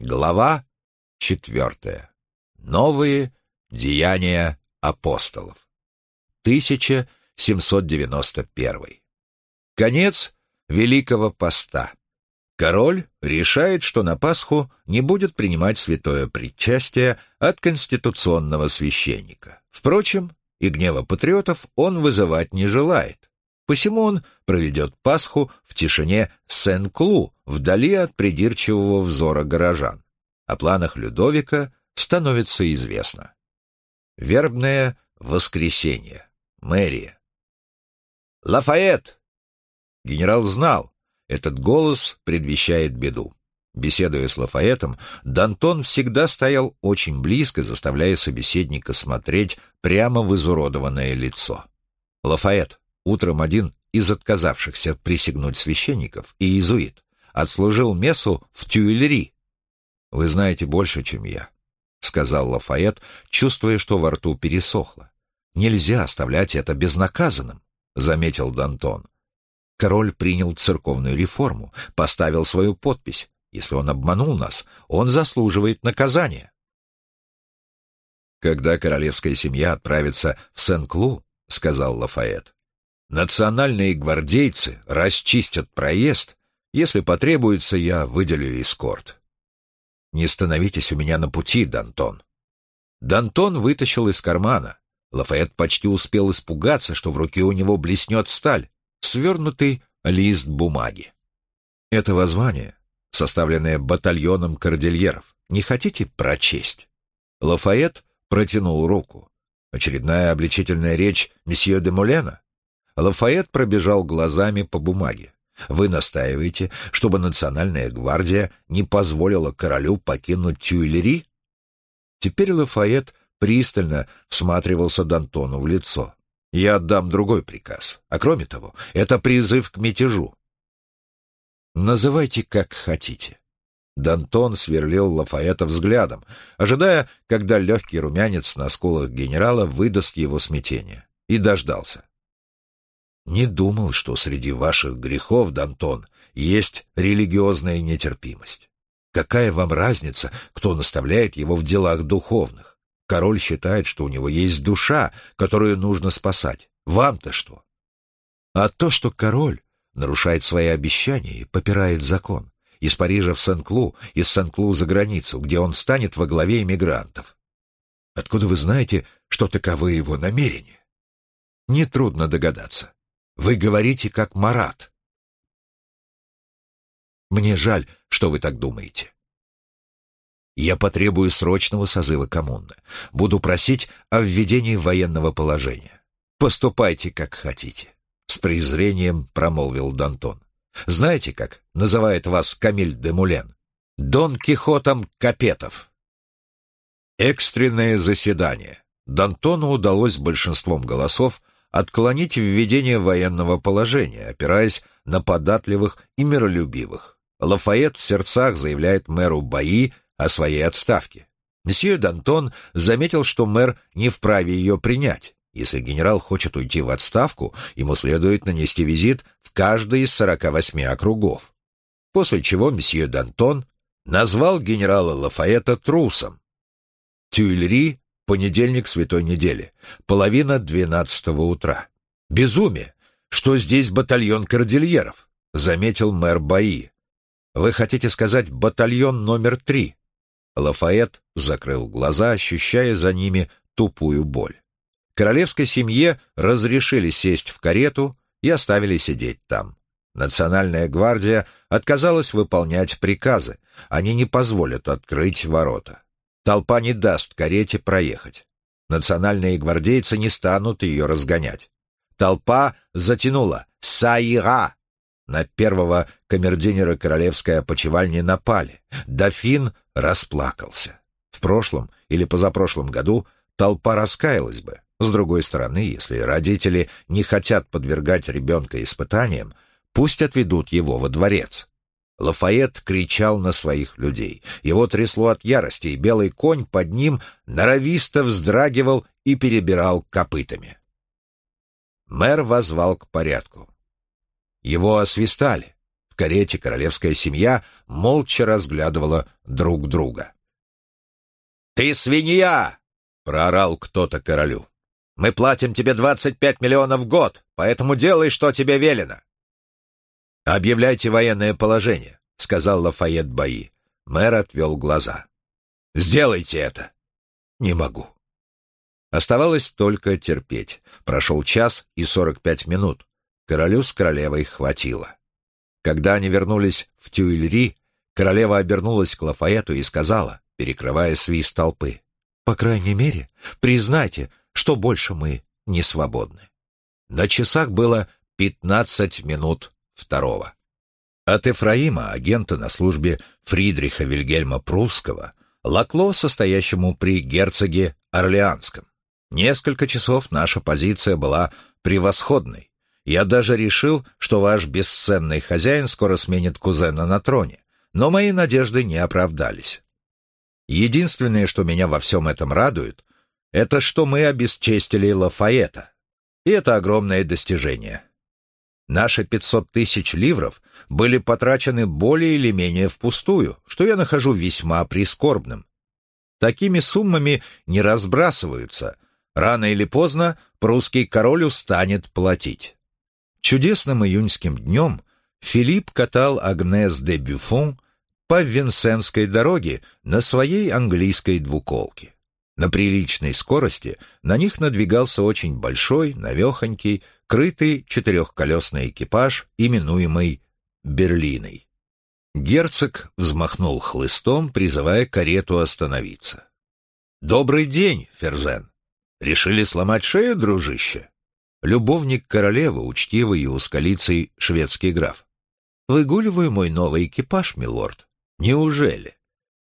Глава четвертая. Новые деяния апостолов. 1791. Конец Великого Поста. Король решает, что на Пасху не будет принимать святое причастие от конституционного священника. Впрочем, и гнева патриотов он вызывать не желает. Посему он проведет Пасху в тишине Сен-Клу, вдали от придирчивого взора горожан. О планах Людовика становится известно. Вербное воскресенье. Мэрия. «Лафайет!» Генерал знал, этот голос предвещает беду. Беседуя с Лафаэтом, Дантон всегда стоял очень близко, заставляя собеседника смотреть прямо в изуродованное лицо. Лафаэт, утром один из отказавшихся присягнуть священников и иезуит, отслужил мессу в Тюильри. «Вы знаете больше, чем я», — сказал Лафайет, чувствуя, что во рту пересохло. «Нельзя оставлять это безнаказанным», — заметил Дантон. Король принял церковную реформу, поставил свою подпись. Если он обманул нас, он заслуживает наказания. «Когда королевская семья отправится в Сен-Клу», — сказал Лафайет, «национальные гвардейцы расчистят проезд. Если потребуется, я выделю эскорт». «Не становитесь у меня на пути, Дантон». Дантон вытащил из кармана. Лафайет почти успел испугаться, что в руке у него блеснет сталь свернутый лист бумаги. Это воззвание, составленное батальоном кордильеров. Не хотите прочесть? Лафайет протянул руку. Очередная обличительная речь месье де Мулена? Лафайет пробежал глазами по бумаге. Вы настаиваете, чтобы национальная гвардия не позволила королю покинуть Тюильри? Теперь Лафайет пристально всматривался Д'Антону в лицо. Я отдам другой приказ. А кроме того, это призыв к мятежу. Называйте как хотите. Дантон сверлил Лафаэта взглядом, ожидая, когда легкий румянец на скулах генерала выдаст его смятение. И дождался. Не думал, что среди ваших грехов, Дантон, есть религиозная нетерпимость. Какая вам разница, кто наставляет его в делах духовных? Король считает, что у него есть душа, которую нужно спасать. Вам-то что? А то, что король нарушает свои обещания и попирает закон. Из Парижа в Сен-Клу, из Сен-Клу за границу, где он станет во главе эмигрантов. Откуда вы знаете, что таковы его намерения? Нетрудно догадаться. Вы говорите, как Марат. Мне жаль, что вы так думаете. Я потребую срочного созыва коммуны. Буду просить о введении военного положения. Поступайте, как хотите. С презрением промолвил Дантон. Знаете, как называет вас Камиль де Мулен? Дон Кихотом Капетов. Экстренное заседание. Дантону удалось большинством голосов отклонить введение военного положения, опираясь на податливых и миролюбивых. Лафайет в сердцах заявляет мэру Баи о своей отставке. Месье Д'Антон заметил, что мэр не вправе ее принять. Если генерал хочет уйти в отставку, ему следует нанести визит в каждый из 48 округов. После чего месье Д'Антон назвал генерала Лафаэта трусом. Тюильри, понедельник святой недели, половина двенадцатого утра. Безумие! Что здесь батальон кордильеров? Заметил мэр Баи. Вы хотите сказать батальон номер три? Лафайет закрыл глаза, ощущая за ними тупую боль. Королевской семье разрешили сесть в карету и оставили сидеть там. Национальная гвардия отказалась выполнять приказы, они не позволят открыть ворота. Толпа не даст карете проехать. Национальные гвардейцы не станут ее разгонять. Толпа затянула «Саира!» На первого камердинера королевской опочивальни напали. Дофин расплакался. В прошлом или позапрошлом году толпа раскаялась бы. С другой стороны, если родители не хотят подвергать ребенка испытаниям, пусть отведут его во дворец. Лафайет кричал на своих людей. Его трясло от ярости, и белый конь под ним норовисто вздрагивал и перебирал копытами. Мэр возвал к порядку. Его освистали. В карете королевская семья молча разглядывала друг друга. «Ты свинья!» — проорал кто-то королю. «Мы платим тебе двадцать пять миллионов в год, поэтому делай, что тебе велено». «Объявляйте военное положение», — сказал Лафайет Баи. Мэр отвел глаза. «Сделайте это!» «Не могу». Оставалось только терпеть. Прошел час и сорок пять минут. Королю с королевой хватило. Когда они вернулись в Тюильри, королева обернулась к Лафаэту и сказала, перекрывая свист толпы, «По крайней мере, признайте, что больше мы не свободны». На часах было пятнадцать минут второго. От Эфраима, агента на службе Фридриха Вильгельма Прусского, Лакло, состоящему при герцоге Орлеанском. Несколько часов наша позиция была превосходной. Я даже решил, что ваш бесценный хозяин скоро сменит кузена на троне, но мои надежды не оправдались. Единственное, что меня во всем этом радует, это что мы обесчестили Лафаэта. И это огромное достижение. Наши 500 тысяч ливров были потрачены более или менее впустую, что я нахожу весьма прискорбным. Такими суммами не разбрасываются. Рано или поздно прусский король устанет платить. Чудесным июньским днем Филипп катал Агнес де Бюфон по Винсенской дороге на своей английской двуколке. На приличной скорости на них надвигался очень большой, навехонький, крытый четырехколесный экипаж, именуемый «Берлиной». Герцог взмахнул хлыстом, призывая карету остановиться. «Добрый день, Ферзен! Решили сломать шею, дружище?» Любовник королевы, учтивый и ускалицей шведский граф. «Выгуливаю мой новый экипаж, милорд. Неужели?»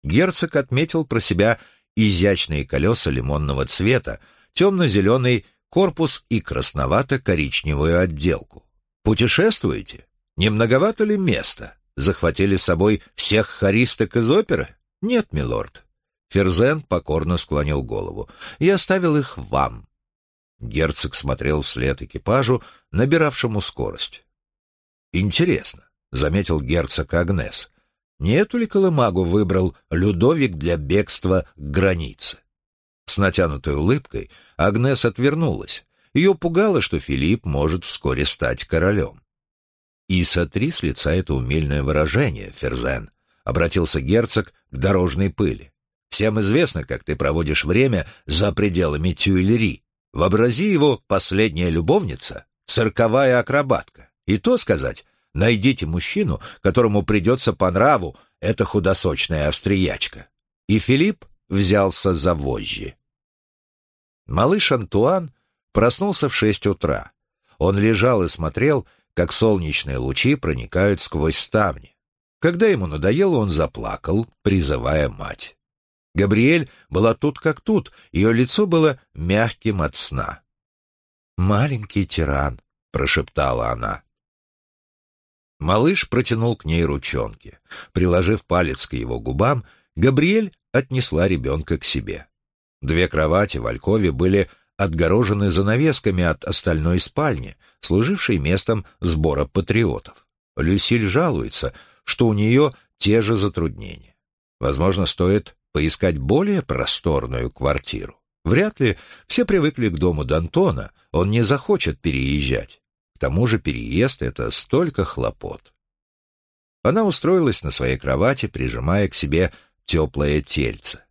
Герцог отметил про себя изящные колеса лимонного цвета, темно-зеленый корпус и красновато-коричневую отделку. Путешествуете? Не многовато ли места? Захватили с собой всех хористок из оперы? Нет, милорд. Ферзен покорно склонил голову. Я оставил их вам. Герцог смотрел вслед экипажу, набиравшему скорость. Интересно, заметил герцог Агнес. Не эту ли колымагу выбрал Людовик для бегства к границе? С натянутой улыбкой Агнес отвернулась. Ее пугало, что Филипп может вскоре стать королем. «И сотри с лица это умельное выражение, Ферзен», — обратился герцог к дорожной пыли. «Всем известно, как ты проводишь время за пределами Тюильри. Вообрази его последняя любовница, цирковая акробатка. И то сказать, найдите мужчину, которому придется по нраву эта худосочная австриячка». И Филипп взялся за вожжи. Малыш Антуан проснулся в шесть утра. Он лежал и смотрел, как солнечные лучи проникают сквозь ставни. Когда ему надоело, он заплакал, призывая мать. Габриэль была тут как тут, ее лицо было мягким от сна. «Маленький тиран», — прошептала она. Малыш протянул к ней ручонки. Приложив палец к его губам, Габриэль отнесла ребенка к себе. Две кровати в Алькове были отгорожены занавесками от остальной спальни, служившей местом сбора патриотов. Люсиль жалуется, что у нее те же затруднения. Возможно, стоит поискать более просторную квартиру. Вряд ли все привыкли к дому Д'Антона, он не захочет переезжать. К тому же переезд — это столько хлопот. Она устроилась на своей кровати, прижимая к себе теплое тельце.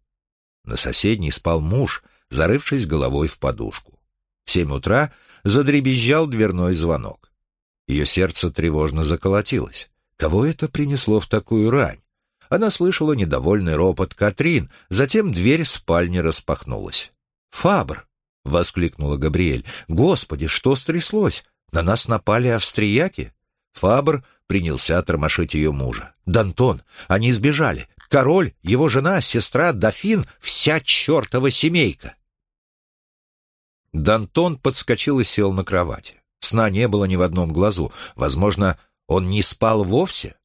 На соседней спал муж, зарывшись головой в подушку. В семь утра задребезжал дверной звонок. Ее сердце тревожно заколотилось. Кого это принесло в такую рань? Она слышала недовольный ропот Катрин, затем дверь спальни распахнулась. «Фабр!» — воскликнула Габриэль. «Господи, что стряслось? На нас напали австрияки?» Фабр принялся тормошить ее мужа. «Дантон, они сбежали. Король, его жена, сестра, дофин, вся чертова семейка. Дантон подскочил и сел на кровати. Сна не было ни в одном глазу. Возможно, он не спал вовсе?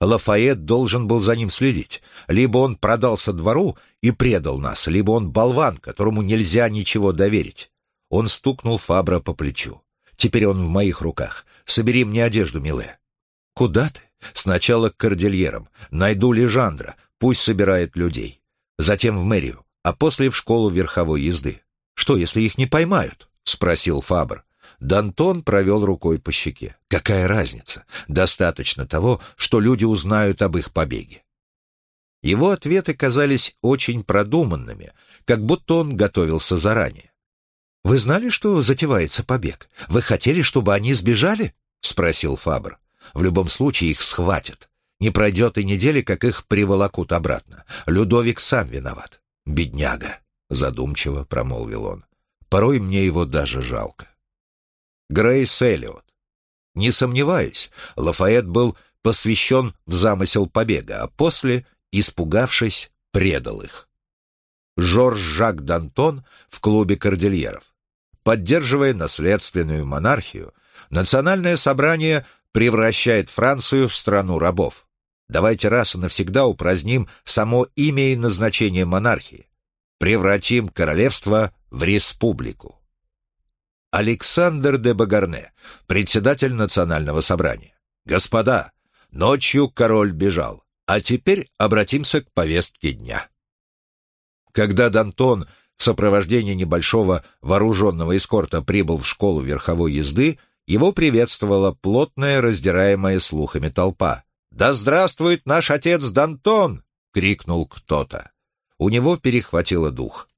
Лафайет должен был за ним следить. Либо он продался двору и предал нас, либо он болван, которому нельзя ничего доверить. Он стукнул Фабра по плечу. «Теперь он в моих руках. Собери мне одежду, милая». Куда ты? Сначала к кордильерам. Найду Лежандра, пусть собирает людей. Затем в мэрию, а после в школу верховой езды. Что, если их не поймают? Спросил Фабр. Дантон провел рукой по щеке. Какая разница? Достаточно того, что люди узнают об их побеге. Его ответы казались очень продуманными, как будто он готовился заранее. «Вы знали, что затевается побег? Вы хотели, чтобы они сбежали?» — спросил Фабр. «В любом случае их схватят. Не пройдет и недели, как их приволокут обратно. Людовик сам виноват. Бедняга», — задумчиво промолвил он. «Порой мне его даже жалко». Грейс Эллиот. Не сомневаюсь, Лафайет был посвящен в замысел побега, а после, испугавшись, предал их. Жорж Жак Д'Антон в клубе кордильеров. Поддерживая наследственную монархию, национальное собрание превращает Францию в страну рабов. Давайте раз и навсегда упраздним само имя и назначение монархии. Превратим королевство в республику. Александр де Багарне, председатель национального собрания. Господа, ночью король бежал, а теперь обратимся к повестке дня. Когда Д'Антон в сопровождении небольшого вооруженного эскорта прибыл в школу верховой езды, его приветствовала плотная, раздираемая слухами толпа. «Да здравствует наш отец Д'Антон!» — крикнул кто-то. У него перехватило дух.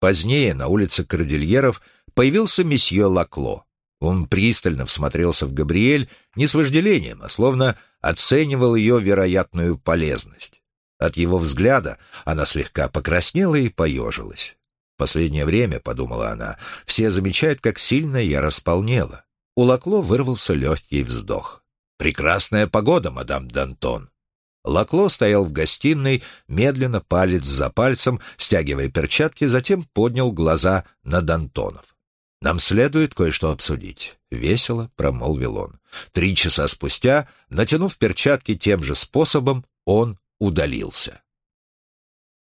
Позднее на улице Кордильеров появился месье Лакло. Он пристально всмотрелся в Габриэль не с вожделением, а словно оценивал ее вероятную полезность. От его взгляда она слегка покраснела и поежилась. Последнее время, — подумала она, — все замечают, как сильно я располнела. У Лакло вырвался легкий вздох. «Прекрасная погода, мадам Д'Антон. Лакло стоял в гостиной, медленно, палец за пальцем, стягивая перчатки, затем поднял глаза на Д'Антонов. «Нам следует кое-что обсудить», — весело промолвил он. Три часа спустя, натянув перчатки тем же способом, он удалился.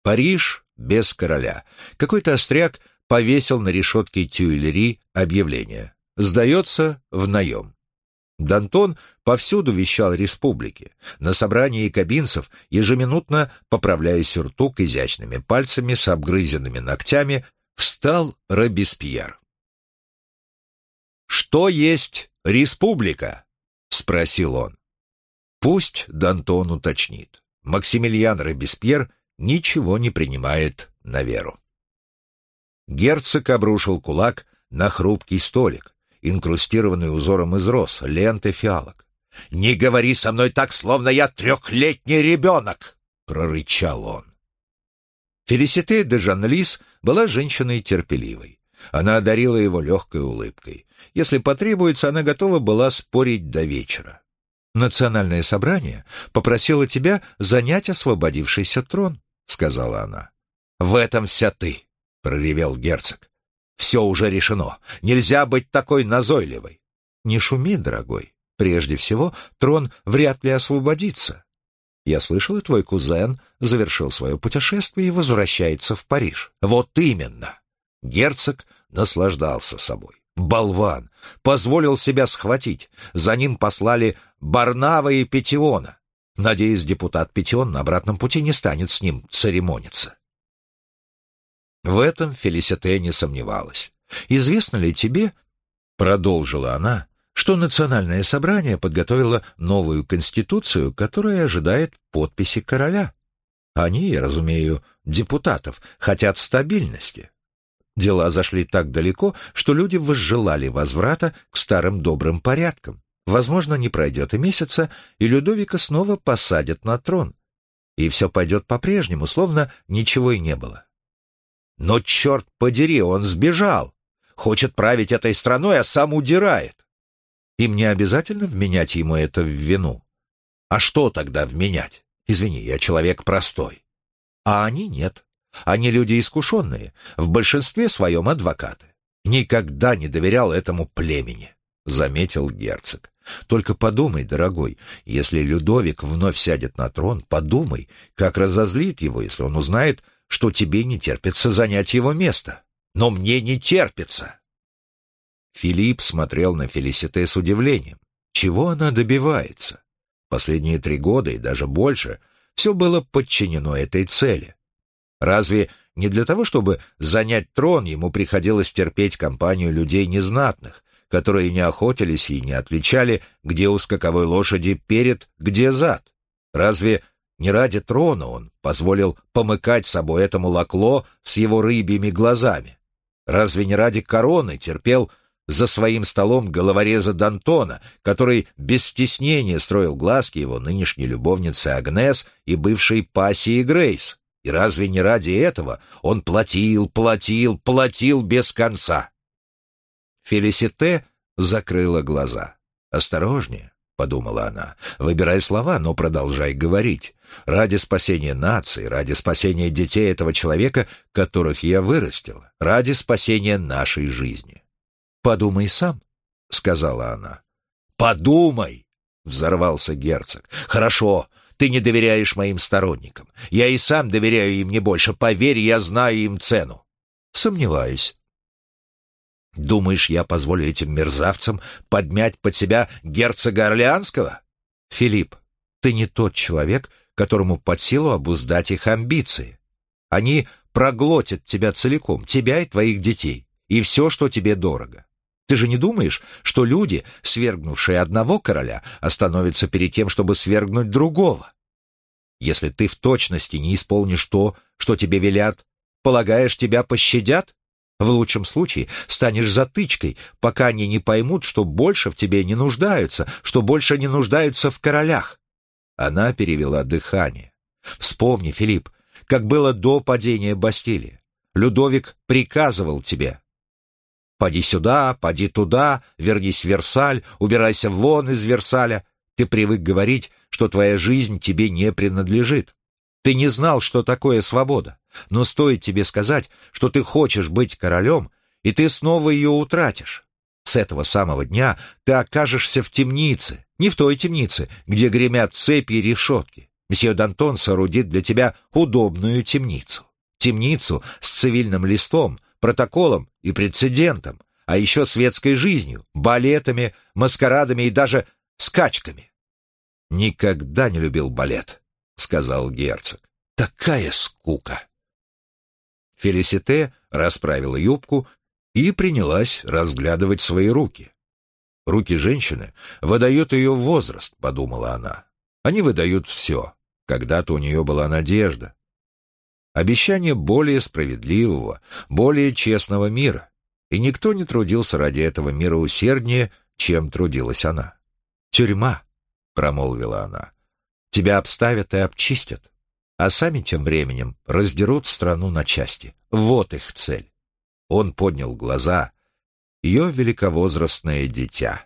Париж без короля. Какой-то остряк повесил на решетке Тюильри объявление. «Сдается в наем». Дантон повсюду вещал республике. На собрании кабинцев, ежеминутно поправляя сюртук изящными пальцами с обгрызенными ногтями, встал Робеспьер. «Что есть республика?» — спросил он. Пусть Дантон уточнит. Максимилиан Робеспьер ничего не принимает на веру. Герцог обрушил кулак на хрупкий столик, инкрустированный узором из роз, ленты фиалок. «Не говори со мной так, словно я трехлетний ребенок!» — прорычал он. Фелисите де Жанлис была женщиной терпеливой. Она одарила его легкой улыбкой. Если потребуется, она готова была спорить до вечера. «Национальное собрание попросило тебя занять освободившийся трон», — сказала она. «В этом вся ты», — проревел герцог. Все уже решено. Нельзя быть такой назойливой. Не шуми, дорогой. Прежде всего, трон вряд ли освободится. Я слышал, твой кузен завершил свое путешествие и возвращается в Париж. Вот именно. Герцог наслаждался собой. Болван! Позволил себя схватить. За ним послали Барнава и Петиона. Надеюсь, депутат Петион на обратном пути не станет с ним церемониться. В этом Фелисите не сомневалась. «Известно ли тебе, — продолжила она, — что Национальное собрание подготовило новую конституцию, которая ожидает подписи короля? Они, я разумею, депутатов, хотят стабильности. Дела зашли так далеко, что люди возжелали возврата к старым добрым порядкам. Возможно, не пройдет и месяца, и Людовика снова посадят на трон. И все пойдет по-прежнему, словно ничего и не было. Но, черт подери, он сбежал. Хочет править этой страной, а сам удирает. Им не обязательно вменять ему это в вину. А что тогда вменять? Извини, я человек простой. А они нет. Они люди искушенные, в большинстве своем адвокаты. Никогда не доверял этому племени, заметил герцог. Только подумай, дорогой, если Людовик вновь сядет на трон, подумай, как разозлит его, если он узнает, что тебе не терпится занять его место. Но мне не терпится. Филипп смотрел на Фелисите с удивлением. Чего она добивается? Последние три года и даже больше все было подчинено этой цели. Разве не для того, чтобы занять трон, ему приходилось терпеть компанию людей незнатных, которые не охотились и не отличали, где у скаковой лошади перед, где зад? Разве не ради трона он позволил помыкать собой этому лакло с его рыбьими глазами? Разве не ради короны терпел за своим столом головореза Д'Антона, который без стеснения строил глазки его нынешней любовнице Агнес и бывшей пассии Грейс? И разве не ради этого он платил, платил, платил без конца? Фелисите закрыла глаза. «Осторожнее», — подумала она, — «выбирай слова, но продолжай говорить. Ради спасения нации, ради спасения детей этого человека, которых я вырастила, ради спасения нашей жизни». «Подумай сам», — сказала она. «Подумай!» — взорвался герцог. «Хорошо, ты не доверяешь моим сторонникам. Я и сам доверяю им не больше. Поверь, я знаю им цену». «Сомневаюсь», Думаешь, я позволю этим мерзавцам подмять под себя герцога Орлеанского? Филипп, ты не тот человек, которому под силу обуздать их амбиции. Они проглотят тебя целиком, тебя и твоих детей, и все, что тебе дорого. Ты же не думаешь, что люди, свергнувшие одного короля, остановятся перед тем, чтобы свергнуть другого? Если ты в точности не исполнишь то, что тебе велят, полагаешь, тебя пощадят? В лучшем случае станешь затычкой, пока они не поймут, что больше в тебе не нуждаются, что больше не нуждаются в королях. Она перевела дыхание. Вспомни, Филипп, как было до падения Бастилии. Людовик приказывал тебе. «Поди сюда, поди туда, вернись в Версаль, убирайся вон из Версаля». Ты привык говорить, что твоя жизнь тебе не принадлежит. Ты не знал, что такое свобода. Но стоит тебе сказать, что ты хочешь быть королем, и ты снова ее утратишь. С этого самого дня ты окажешься в темнице, не в той темнице, где гремят цепи и решетки. Месье Д'Антон соорудит для тебя удобную темницу. Темницу с цивильным листом, протоколом и прецедентом, а еще светской жизнью, балетами, маскарадами и даже скачками. «Никогда не любил балет», — сказал герцог. «Такая скука!» Фелисите расправила юбку и принялась разглядывать свои руки. «Руки женщины выдают ее возраст», — подумала она. «Они выдают все. Когда-то у нее была надежда. Обещание более справедливого, более честного мира. И никто не трудился ради этого мира усерднее, чем трудилась она. «Тюрьма», — промолвила она. «Тебя обставят и обчистят а сами тем временем раздерут страну на части. Вот их цель. Он поднял глаза. Ее великовозрастное дитя.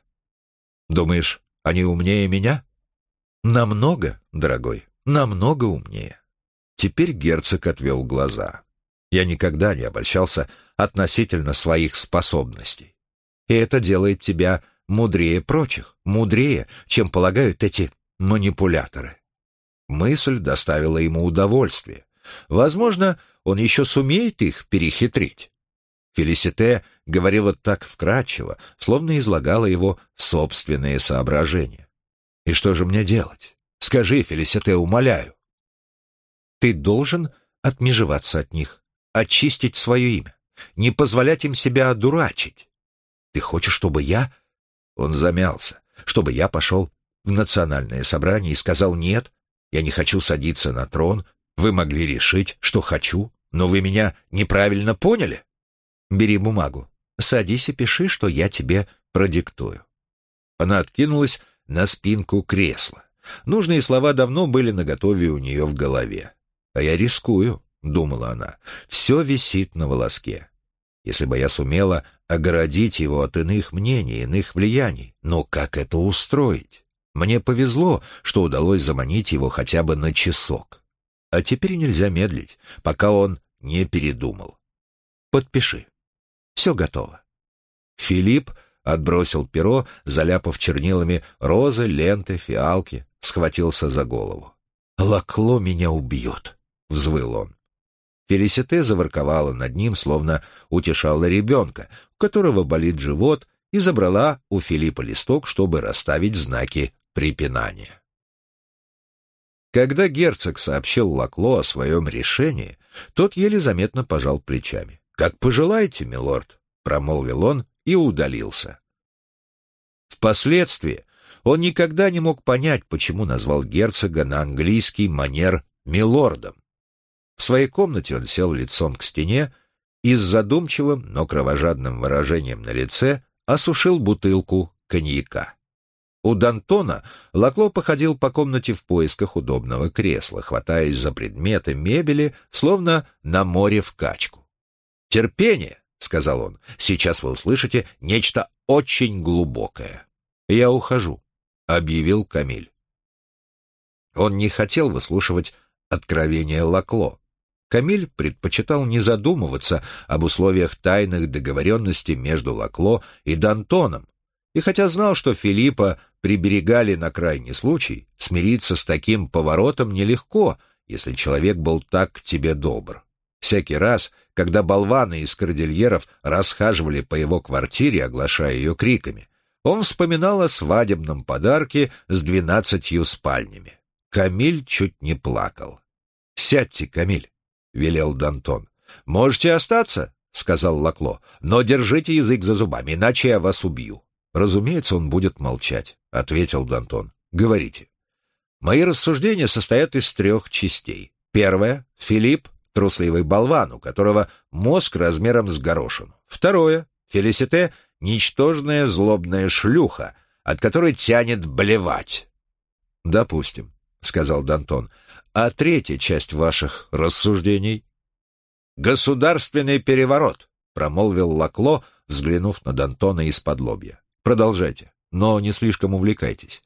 Думаешь, они умнее меня? Намного, дорогой, намного умнее. Теперь герцог отвел глаза. Я никогда не обольщался относительно своих способностей. И это делает тебя мудрее прочих, мудрее, чем полагают эти манипуляторы. Мысль доставила ему удовольствие. Возможно, он еще сумеет их перехитрить. Фелисите говорила так вкратчиво, словно излагала его собственные соображения. «И что же мне делать? Скажи, Фелисите, умоляю». «Ты должен отмежеваться от них, очистить свое имя, не позволять им себя одурачить. Ты хочешь, чтобы я...» Он замялся. «Чтобы я пошел в национальное собрание и сказал «нет», я не хочу садиться на трон. Вы могли решить, что хочу, но вы меня неправильно поняли. Бери бумагу. Садись и пиши, что я тебе продиктую. Она откинулась на спинку кресла. Нужные слова давно были наготове у нее в голове. «А я рискую», — думала она. «Все висит на волоске. Если бы я сумела огородить его от иных мнений, иных влияний, но как это устроить? Мне повезло, что удалось заманить его хотя бы на часок. А теперь нельзя медлить, пока он не передумал. Подпиши. Все готово. Филипп отбросил перо, заляпав чернилами розы, ленты, фиалки, схватился за голову. «Лакло меня убьет», — взвыл он. Фелисите заворковала над ним, словно утешала ребенка, у которого болит живот и забрала у Филиппа листок, чтобы расставить знаки препинания. Когда герцог сообщил Лакло о своем решении, тот еле заметно пожал плечами. «Как пожелаете, милорд», — промолвил он и удалился. Впоследствии он никогда не мог понять, почему назвал герцога на английский манер «милордом». В своей комнате он сел лицом к стене и с задумчивым, но кровожадным выражением на лице осушил бутылку коньяка. У Д'Антона Лакло походил по комнате в поисках удобного кресла, хватаясь за предметы мебели, словно на море в качку. «Терпение!» — сказал он. «Сейчас вы услышите нечто очень глубокое». «Я ухожу», — объявил Камиль. Он не хотел выслушивать откровения Лакло. Камиль предпочитал не задумываться об условиях тайных договоренностей между Лакло и Д'Антоном, и хотя знал, что Филиппа приберегали на крайний случай, смириться с таким поворотом нелегко, если человек был так к тебе добр. Всякий раз, когда болваны из кордильеров расхаживали по его квартире, оглашая ее криками, он вспоминал о свадебном подарке с двенадцатью спальнями. Камиль чуть не плакал. «Сядьте, Камиль», — велел Дантон. «Можете остаться», — сказал Лакло, — «но держите язык за зубами, иначе я вас убью». «Разумеется, он будет молчать», — ответил Дантон. «Говорите». «Мои рассуждения состоят из трех частей. Первое — Филипп, трусливый болван, у которого мозг размером с горошину. Второе — Фелисите, ничтожная злобная шлюха, от которой тянет блевать». «Допустим», — сказал Дантон. А третья часть ваших рассуждений? Государственный переворот, промолвил Лакло, взглянув на Д'Антона из-под лобья. Продолжайте, но не слишком увлекайтесь.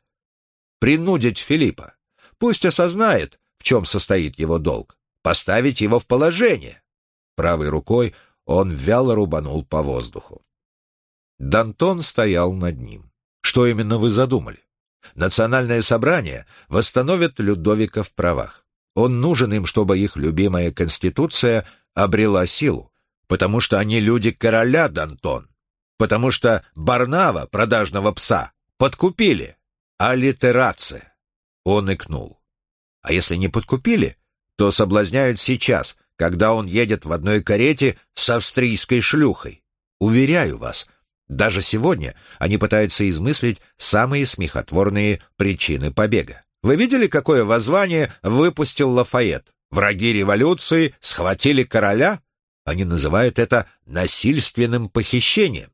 Принудить Филиппа. Пусть осознает, в чем состоит его долг. Поставить его в положение. Правой рукой он вяло рубанул по воздуху. Д'Антон стоял над ним. Что именно вы задумали? Национальное собрание восстановит Людовика в правах. Он нужен им, чтобы их любимая конституция обрела силу, потому что они люди короля, Дантон, потому что Барнава, продажного пса, подкупили. Аллитерация. Он икнул. А если не подкупили, то соблазняют сейчас, когда он едет в одной карете с австрийской шлюхой. Уверяю вас, даже сегодня они пытаются измыслить самые смехотворные причины побега. Вы видели, какое воззвание выпустил Лафайет? Враги революции схватили короля? Они называют это насильственным похищением.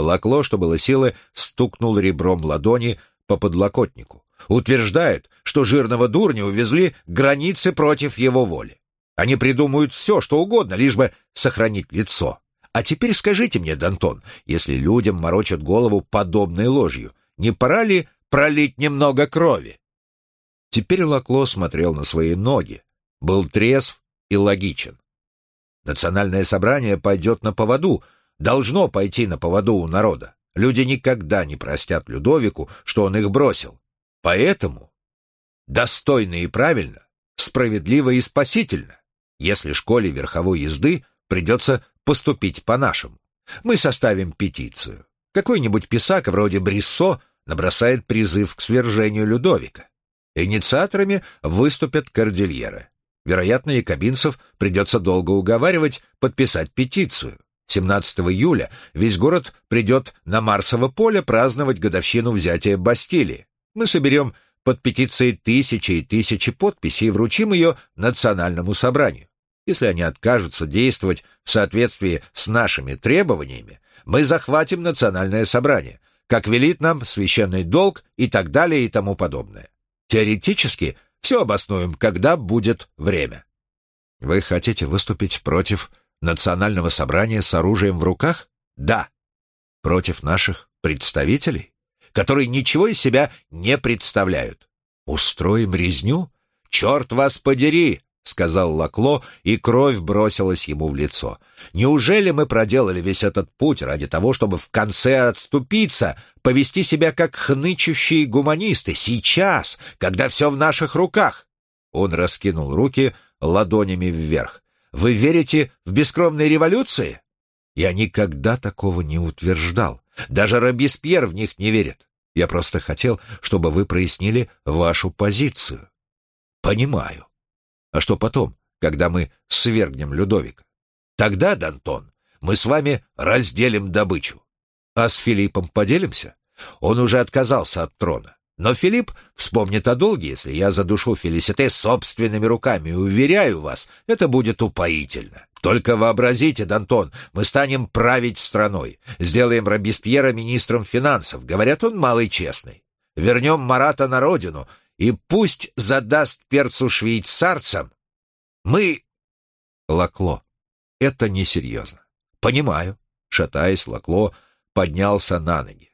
Лакло, что было силы, стукнул ребром ладони по подлокотнику. Утверждает, что жирного дурня увезли границы против его воли. Они придумают все, что угодно, лишь бы сохранить лицо. А теперь скажите мне, Дантон, если людям морочат голову подобной ложью, не пора ли пролить немного крови? Теперь Лакло смотрел на свои ноги, был трезв и логичен. Национальное собрание пойдет на поводу, должно пойти на поводу у народа. Люди никогда не простят Людовику, что он их бросил. Поэтому достойно и правильно, справедливо и спасительно, если школе верховой езды придется поступить по-нашему. Мы составим петицию. Какой-нибудь писак вроде Бриссо набросает призыв к свержению Людовика. Инициаторами выступят кордильеры. Вероятно, якобинцев придется долго уговаривать подписать петицию. 17 июля весь город придет на Марсово поле праздновать годовщину взятия Бастилии. Мы соберем под петицией тысячи и тысячи подписей и вручим ее национальному собранию. Если они откажутся действовать в соответствии с нашими требованиями, мы захватим национальное собрание, как велит нам священный долг и так далее и тому подобное. Теоретически все обоснуем, когда будет время. Вы хотите выступить против национального собрания с оружием в руках? Да. Против наших представителей, которые ничего из себя не представляют. Устроим резню? Черт вас подери! — сказал Лакло, и кровь бросилась ему в лицо. «Неужели мы проделали весь этот путь ради того, чтобы в конце отступиться, повести себя как хнычущие гуманисты, сейчас, когда все в наших руках?» Он раскинул руки ладонями вверх. «Вы верите в бескровные революции?» «Я никогда такого не утверждал. Даже Робеспьер в них не верит. Я просто хотел, чтобы вы прояснили вашу позицию. Понимаю. А что потом, когда мы свергнем Людовика? Тогда, Дантон, мы с вами разделим добычу. А с Филиппом поделимся? Он уже отказался от трона. Но Филипп вспомнит о долге, если я задушу Фелисите собственными руками, и уверяю вас, это будет упоительно. Только вообразите, Дантон, мы станем править страной, сделаем Робеспьера министром финансов, говорят, он малый честный. Вернем Марата на родину, и пусть задаст перцу швейцарцам. Мы... Лакло, это несерьезно. Понимаю. Шатаясь, Лакло поднялся на ноги.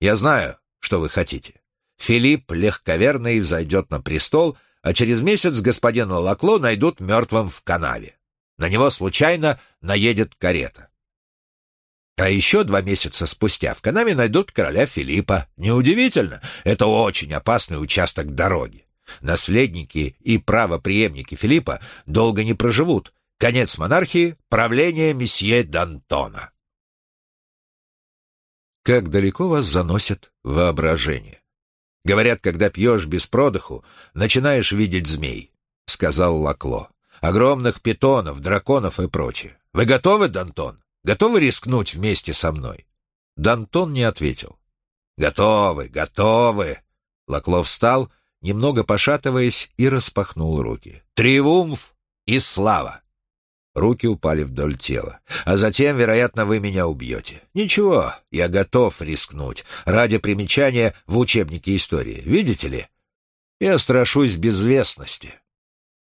Я знаю, что вы хотите. Филипп легковерный взойдет на престол, а через месяц господина Лакло найдут мертвым в канаве. На него случайно наедет карета. А еще два месяца спустя в канаве найдут короля Филиппа. Неудивительно, это очень опасный участок дороги. Наследники и правопреемники Филиппа долго не проживут. Конец монархии — правление месье Д'Антона. Как далеко вас заносит воображение? Говорят, когда пьешь без продыху, начинаешь видеть змей, — сказал Лакло. Огромных питонов, драконов и прочее. Вы готовы, Дантон? Готовы рискнуть вместе со мной? Дантон не ответил. Готовы, готовы. Лакло встал, немного пошатываясь, и распахнул руки. Триумф и слава! Руки упали вдоль тела. А затем, вероятно, вы меня убьете. Ничего, я готов рискнуть. Ради примечания в учебнике истории. Видите ли? Я страшусь безвестности.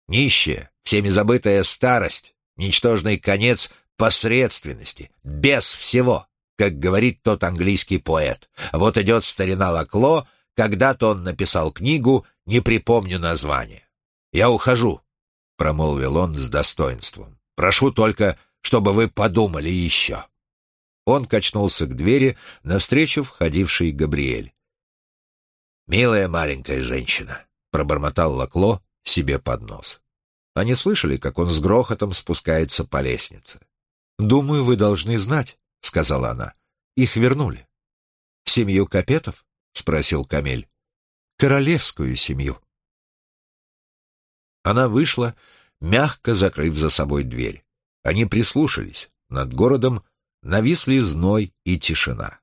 Нищая, всеми забытая старость, ничтожный конец посредственности, без всего, как говорит тот английский поэт. Вот идет старина Лакло, когда-то он написал книгу, не припомню название. «Я ухожу», — промолвил он с достоинством. Прошу только, чтобы вы подумали еще». Он качнулся к двери, навстречу входивший Габриэль. «Милая маленькая женщина», — пробормотал Лакло себе под нос. Они слышали, как он с грохотом спускается по лестнице. «Думаю, вы должны знать», — сказала она. «Их вернули». «Семью Капетов?» — спросил Камель. «Королевскую семью». Она вышла, мягко закрыв за собой дверь. Они прислушались. Над городом нависли зной и тишина.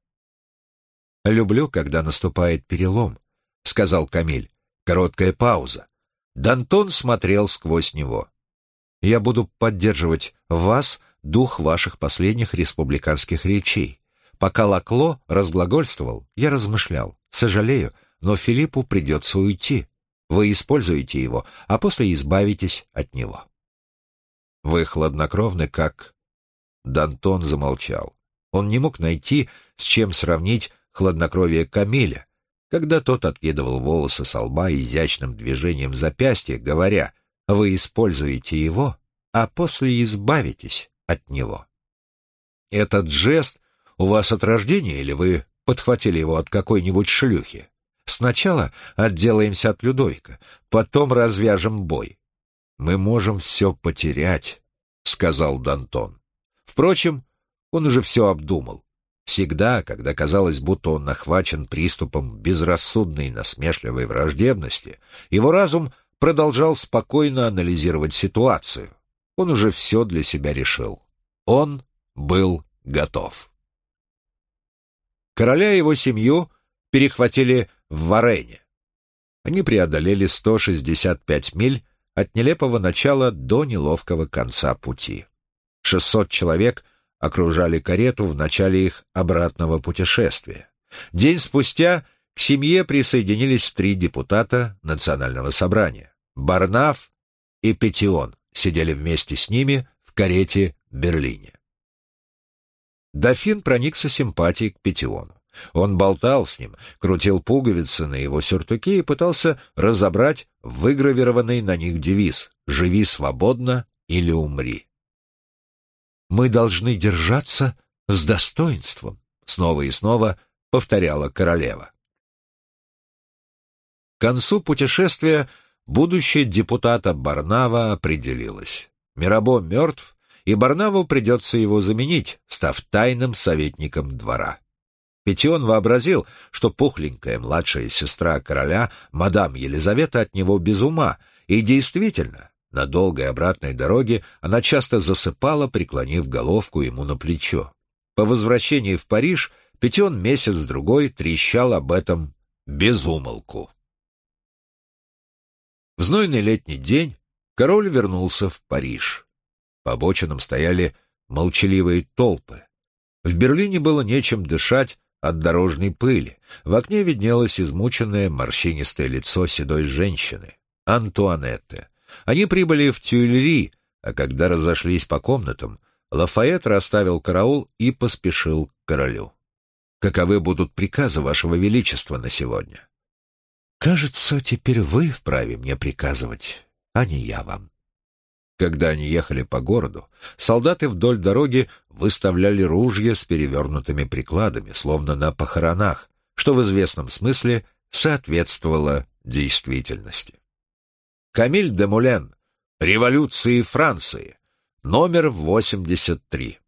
«Люблю, когда наступает перелом», — сказал Камиль. Короткая пауза. Дантон смотрел сквозь него. «Я буду поддерживать вас дух ваших последних республиканских речей. Пока Лакло разглагольствовал, я размышлял. Сожалею, но Филиппу придется уйти. Вы используете его, а после избавитесь от него. Вы хладнокровны, как... Дантон замолчал. Он не мог найти, с чем сравнить хладнокровие Камиля, когда тот откидывал волосы со лба изящным движением запястья, говоря, «Вы используете его, а после избавитесь от него». Этот жест у вас от рождения или вы подхватили его от какой-нибудь шлюхи? Сначала отделаемся от Людовика, потом развяжем бой. Мы можем все потерять, — сказал Дантон. Впрочем, он уже все обдумал. Всегда, когда казалось, будто он нахвачен приступом безрассудной насмешливой враждебности, его разум продолжал спокойно анализировать ситуацию. Он уже все для себя решил. Он был готов. Короля и его семью перехватили в Варене. Они преодолели 165 миль от нелепого начала до неловкого конца пути. 600 человек окружали карету в начале их обратного путешествия. День спустя к семье присоединились три депутата национального собрания. Барнаф и Петион сидели вместе с ними в карете в Берлине. Дофин проникся симпатией к Петиону. Он болтал с ним, крутил пуговицы на его сюртуке и пытался разобрать выгравированный на них девиз «Живи свободно или умри». «Мы должны держаться с достоинством», — снова и снова повторяла королева. К концу путешествия будущее депутата Барнава определилось. Мирабо мертв, и Барнаву придется его заменить, став тайным советником двора. Петион вообразил, что пухленькая младшая сестра короля, мадам Елизавета, от него без ума, и действительно, на долгой обратной дороге она часто засыпала, преклонив головку ему на плечо. По возвращении в Париж Петион месяц-другой трещал об этом безумолку. В знойный летний день король вернулся в Париж. По обочинам стояли молчаливые толпы. В Берлине было нечем дышать от дорожной пыли. В окне виднелось измученное морщинистое лицо седой женщины, Антуанетты. Они прибыли в Тюильри, а когда разошлись по комнатам, Лафайет расставил караул и поспешил к королю. «Каковы будут приказы вашего величества на сегодня?» «Кажется, теперь вы вправе мне приказывать, а не я вам». Когда они ехали по городу, солдаты вдоль дороги выставляли ружья с перевернутыми прикладами, словно на похоронах, что в известном смысле соответствовало действительности. Камиль де Мулен. Революции Франции. Номер 83.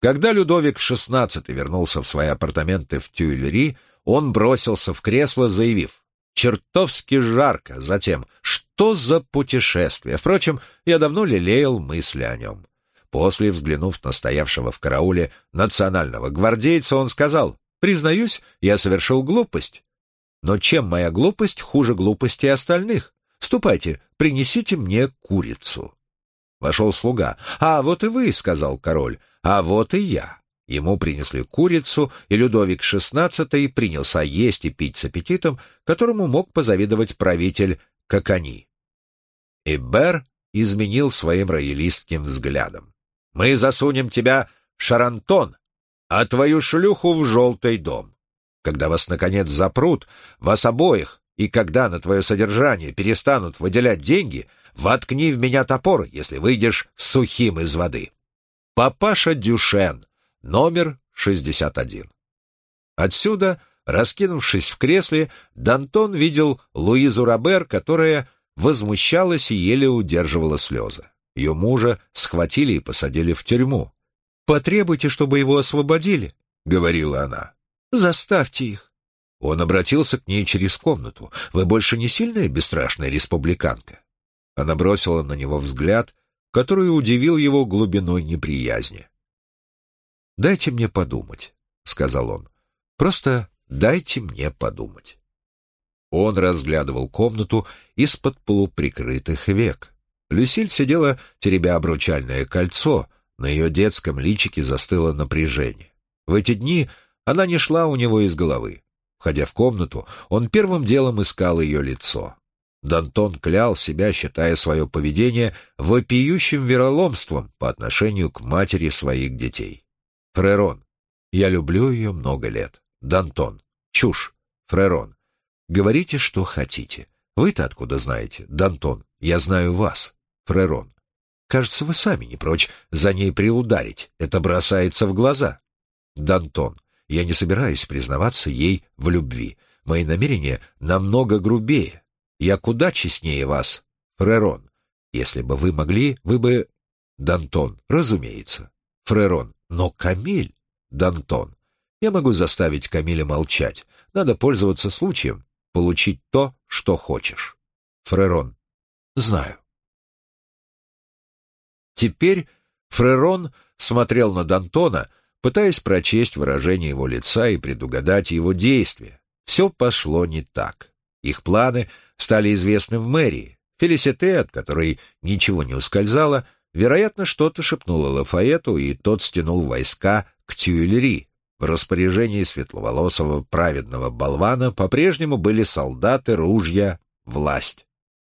Когда Людовик XVI вернулся в свои апартаменты в Тюильри, он бросился в кресло, заявив «Чертовски жарко!» Затем «Что за путешествие?» Впрочем, я давно лелеял мысли о нем. После, взглянув на стоявшего в карауле национального гвардейца, он сказал «Признаюсь, я совершил глупость. Но чем моя глупость хуже глупости остальных? Ступайте, принесите мне курицу». Вошел слуга. «А вот и вы», — сказал король, — «а вот и я». Ему принесли курицу, и Людовик XVI принялся есть и пить с аппетитом, которому мог позавидовать правитель Кокани. И Бер изменил своим роялистским взглядом. «Мы засунем тебя в Шарантон, а твою шлюху в желтый дом. Когда вас, наконец, запрут, вас обоих, и когда на твое содержание перестанут выделять деньги, воткни в меня топор, если выйдешь сухим из воды. Папаша Дюшен, номер 61. Отсюда, раскинувшись в кресле, Дантон видел Луизу Робер, которая возмущалась и еле удерживала слезы. Ее мужа схватили и посадили в тюрьму. «Потребуйте, чтобы его освободили», — говорила она. «Заставьте их». Он обратился к ней через комнату. «Вы больше не сильная бесстрашная республиканка?» Она бросила на него взгляд, который удивил его глубиной неприязни. «Дайте мне подумать», — сказал он. «Просто дайте мне подумать». Он разглядывал комнату из-под полуприкрытых век. Люсиль сидела, теребя обручальное кольцо, на ее детском личике застыло напряжение. В эти дни она не шла у него из головы. Входя в комнату, он первым делом искал ее лицо. Дантон клял себя, считая свое поведение вопиющим вероломством по отношению к матери своих детей. Фрерон. Я люблю ее много лет. Дантон. Чушь. Фрерон. Говорите, что хотите. Вы-то откуда знаете? Дантон. Я знаю вас. Фрерон. Кажется, вы сами не прочь за ней приударить. Это бросается в глаза. Дантон. Я не собираюсь признаваться ей в любви. Мои намерения намного грубее. Я куда честнее вас, Фрерон. Если бы вы могли, вы бы... Дантон, разумеется. Фрерон, но Камиль... Дантон, я могу заставить Камиля молчать. Надо пользоваться случаем, получить то, что хочешь. Фрерон, знаю. Теперь Фрерон смотрел на Дантона, пытаясь прочесть выражение его лица и предугадать его действия. Все пошло не так. Их планы стали известны в мэрии. Фелисите, от которой ничего не ускользало, вероятно, что-то шепнула Лафаэту, и тот стянул войска к Тюильри. В распоряжении светловолосого праведного болвана по-прежнему были солдаты, ружья, власть.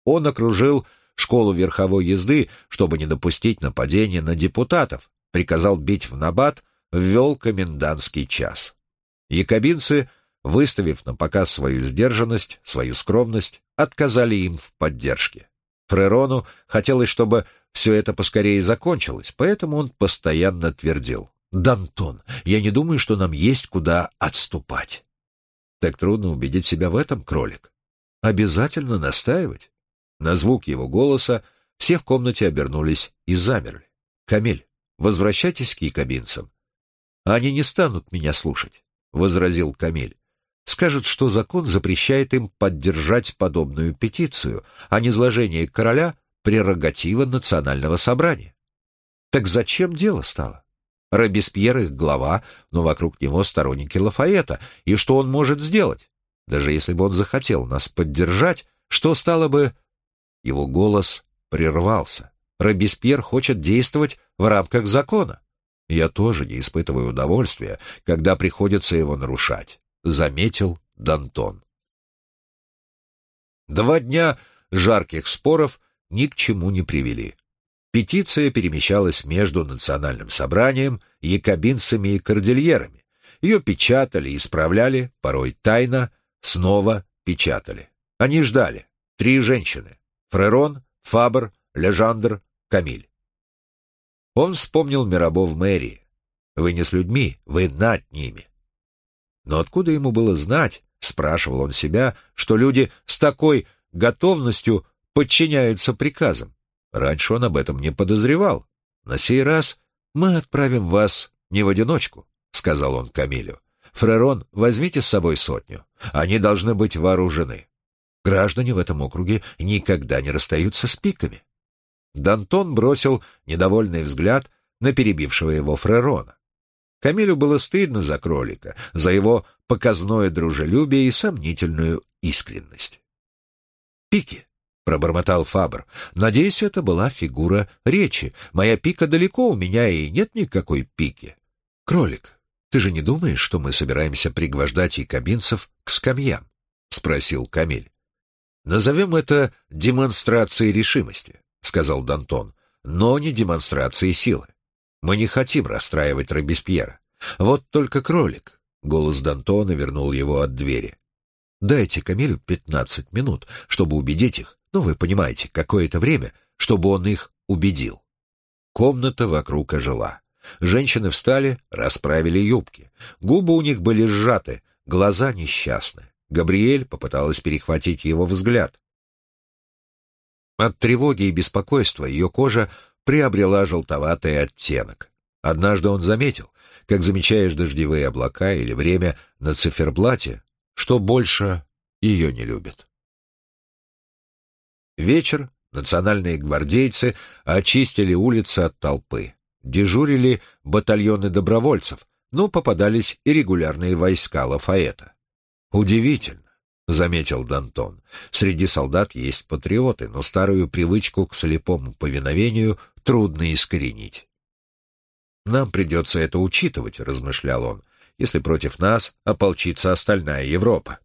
Он окружил школу верховой езды, чтобы не допустить нападения на депутатов, приказал бить в набат, ввел комендантский час. Якобинцы, выставив на показ свою сдержанность, свою скромность, отказали им в поддержке. Фрерону хотелось, чтобы все это поскорее закончилось, поэтому он постоянно твердил. «Дантон, я не думаю, что нам есть куда отступать». Так трудно убедить себя в этом, кролик. Обязательно настаивать. На звук его голоса все в комнате обернулись и замерли. «Камиль, возвращайтесь к якобинцам. Они не станут меня слушать. — возразил Камиль. «Скажут, что закон запрещает им поддержать подобную петицию, а низложение короля — прерогатива национального собрания. Так зачем дело стало? Робеспьер их глава, но вокруг него сторонники Лафаэта, и что он может сделать? Даже если бы он захотел нас поддержать, что стало бы... Его голос прервался. Робеспьер хочет действовать в рамках закона. Я тоже не испытываю удовольствия, когда приходится его нарушать, заметил Дантон. Два дня жарких споров ни к чему не привели. Петиция перемещалась между национальным собранием, якобинцами и кордильерами. Ее печатали, исправляли, порой тайно, снова печатали. Они ждали. Три женщины. Фрерон, Фабр, Лежандр, Камиль. Он вспомнил Мирабо в мэрии. Вы не с людьми, вы над ними. Но откуда ему было знать, спрашивал он себя, что люди с такой готовностью подчиняются приказам? Раньше он об этом не подозревал. На сей раз мы отправим вас не в одиночку, сказал он Камилю. Фрерон, возьмите с собой сотню. Они должны быть вооружены. Граждане в этом округе никогда не расстаются с пиками. Дантон бросил недовольный взгляд на перебившего его Фрерона. Камилю было стыдно за кролика, за его показное дружелюбие и сомнительную искренность. «Пики», — пробормотал Фабр, — «надеюсь, это была фигура речи. Моя пика далеко, у меня и нет никакой пики». «Кролик, ты же не думаешь, что мы собираемся пригвождать якобинцев к скамьям?» — спросил Камиль. «Назовем это демонстрацией решимости. — сказал Дантон, — «но не демонстрации силы. Мы не хотим расстраивать Робеспьера. Вот только кролик». Голос Д'Антона вернул его от двери. «Дайте Камилю пятнадцать минут, чтобы убедить их, ну, вы понимаете, какое-то время, чтобы он их убедил». Комната вокруг ожила. Женщины встали, расправили юбки. Губы у них были сжаты, глаза несчастны. Габриэль попыталась перехватить его взгляд. От тревоги и беспокойства ее кожа приобрела желтоватый оттенок. Однажды он заметил, как замечаешь дождевые облака или время на циферблате, что больше ее не любят. Вечер национальные гвардейцы очистили улицы от толпы. Дежурили батальоны добровольцев, но попадались и регулярные войска Лафаэта. Удивительно, — заметил Дантон. «Среди солдат есть патриоты, но старую привычку к слепому повиновению трудно искоренить». «Нам придется это учитывать», — размышлял он, «если против нас ополчится остальная Европа».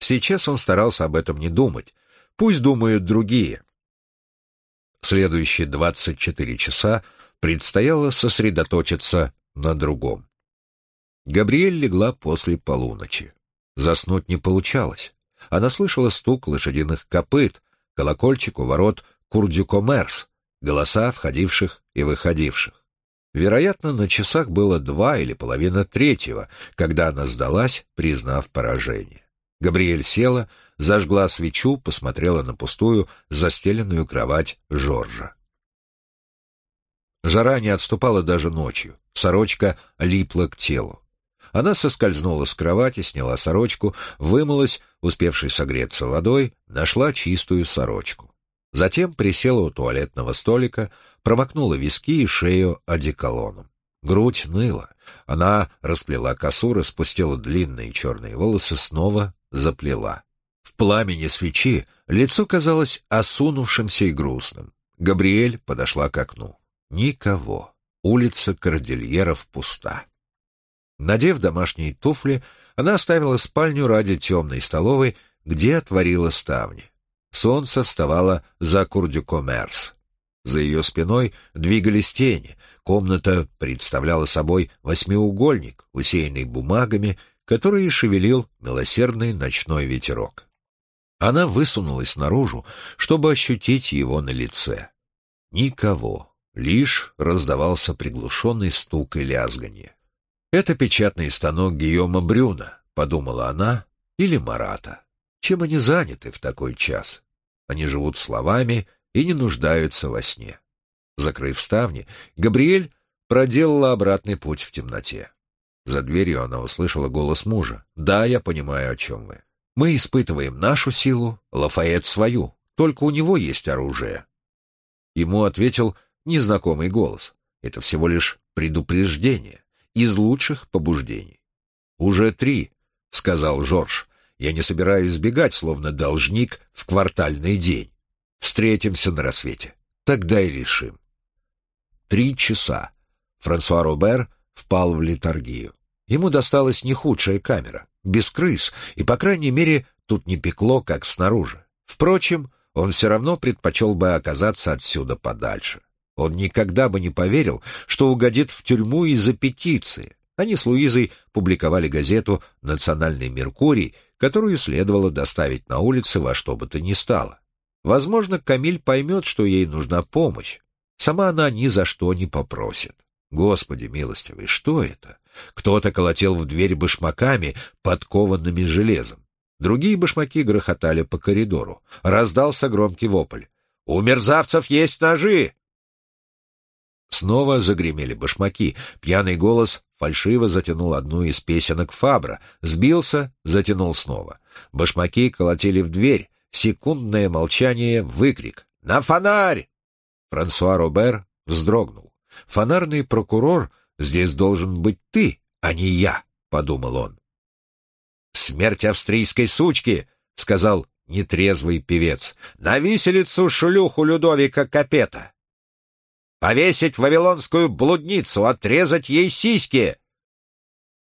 Сейчас он старался об этом не думать. Пусть думают другие. Следующие двадцать четыре часа предстояло сосредоточиться на другом. Габриэль легла после полуночи. Заснуть не получалось. Она слышала стук лошадиных копыт, колокольчик у ворот Курдюкомерс, голоса входивших и выходивших. Вероятно, на часах было два или половина третьего, когда она сдалась, признав поражение. Габриэль села, зажгла свечу, посмотрела на пустую, застеленную кровать Жоржа. Жара не отступала даже ночью, сорочка липла к телу. Она соскользнула с кровати, сняла сорочку, вымылась, успевшей согреться водой, нашла чистую сорочку. Затем присела у туалетного столика, промокнула виски и шею одеколоном. Грудь ныла. Она расплела косу, распустила длинные черные волосы, снова заплела. В пламени свечи лицо казалось осунувшимся и грустным. Габриэль подошла к окну. Никого. Улица Кордильеров пуста. Надев домашние туфли, она оставила спальню ради темной столовой, где отворила ставни. Солнце вставало за Курдюкомерс. За ее спиной двигались тени. Комната представляла собой восьмиугольник, усеянный бумагами, которые шевелил милосердный ночной ветерок. Она высунулась наружу, чтобы ощутить его на лице. Никого, лишь раздавался приглушенный стук и лязганье. «Это печатный станок Гийома Брюна», — подумала она, — «или Марата. Чем они заняты в такой час? Они живут словами и не нуждаются во сне». Закрыв ставни, Габриэль проделала обратный путь в темноте. За дверью она услышала голос мужа. «Да, я понимаю, о чем вы. Мы испытываем нашу силу, Лафайет свою. Только у него есть оружие». Ему ответил незнакомый голос. Это всего лишь предупреждение из лучших побуждений. «Уже три», — сказал Жорж. «Я не собираюсь сбегать, словно должник в квартальный день. Встретимся на рассвете. Тогда и решим». Три часа. Франсуа Робер впал в литургию. Ему досталась не худшая камера, без крыс, и, по крайней мере, тут не пекло, как снаружи. Впрочем, он все равно предпочел бы оказаться отсюда подальше. Он никогда бы не поверил, что угодит в тюрьму из-за петиции. Они с Луизой публиковали газету «Национальный Меркурий», которую следовало доставить на улицы во что бы то ни стало. Возможно, Камиль поймет, что ей нужна помощь. Сама она ни за что не попросит. Господи милостивый, что это? Кто-то колотил в дверь башмаками, подкованными железом. Другие башмаки грохотали по коридору. Раздался громкий вопль. «У мерзавцев есть ножи!» Снова загремели башмаки. Пьяный голос фальшиво затянул одну из песенок Фабра. Сбился, затянул снова. Башмаки колотили в дверь. Секундное молчание, выкрик. «На фонарь!» Франсуа Робер вздрогнул. «Фонарный прокурор, здесь должен быть ты, а не я», — подумал он. «Смерть австрийской сучки!» — сказал нетрезвый певец. «На виселицу шлюху Людовика Капета! Повесить вавилонскую блудницу, отрезать ей сиськи!»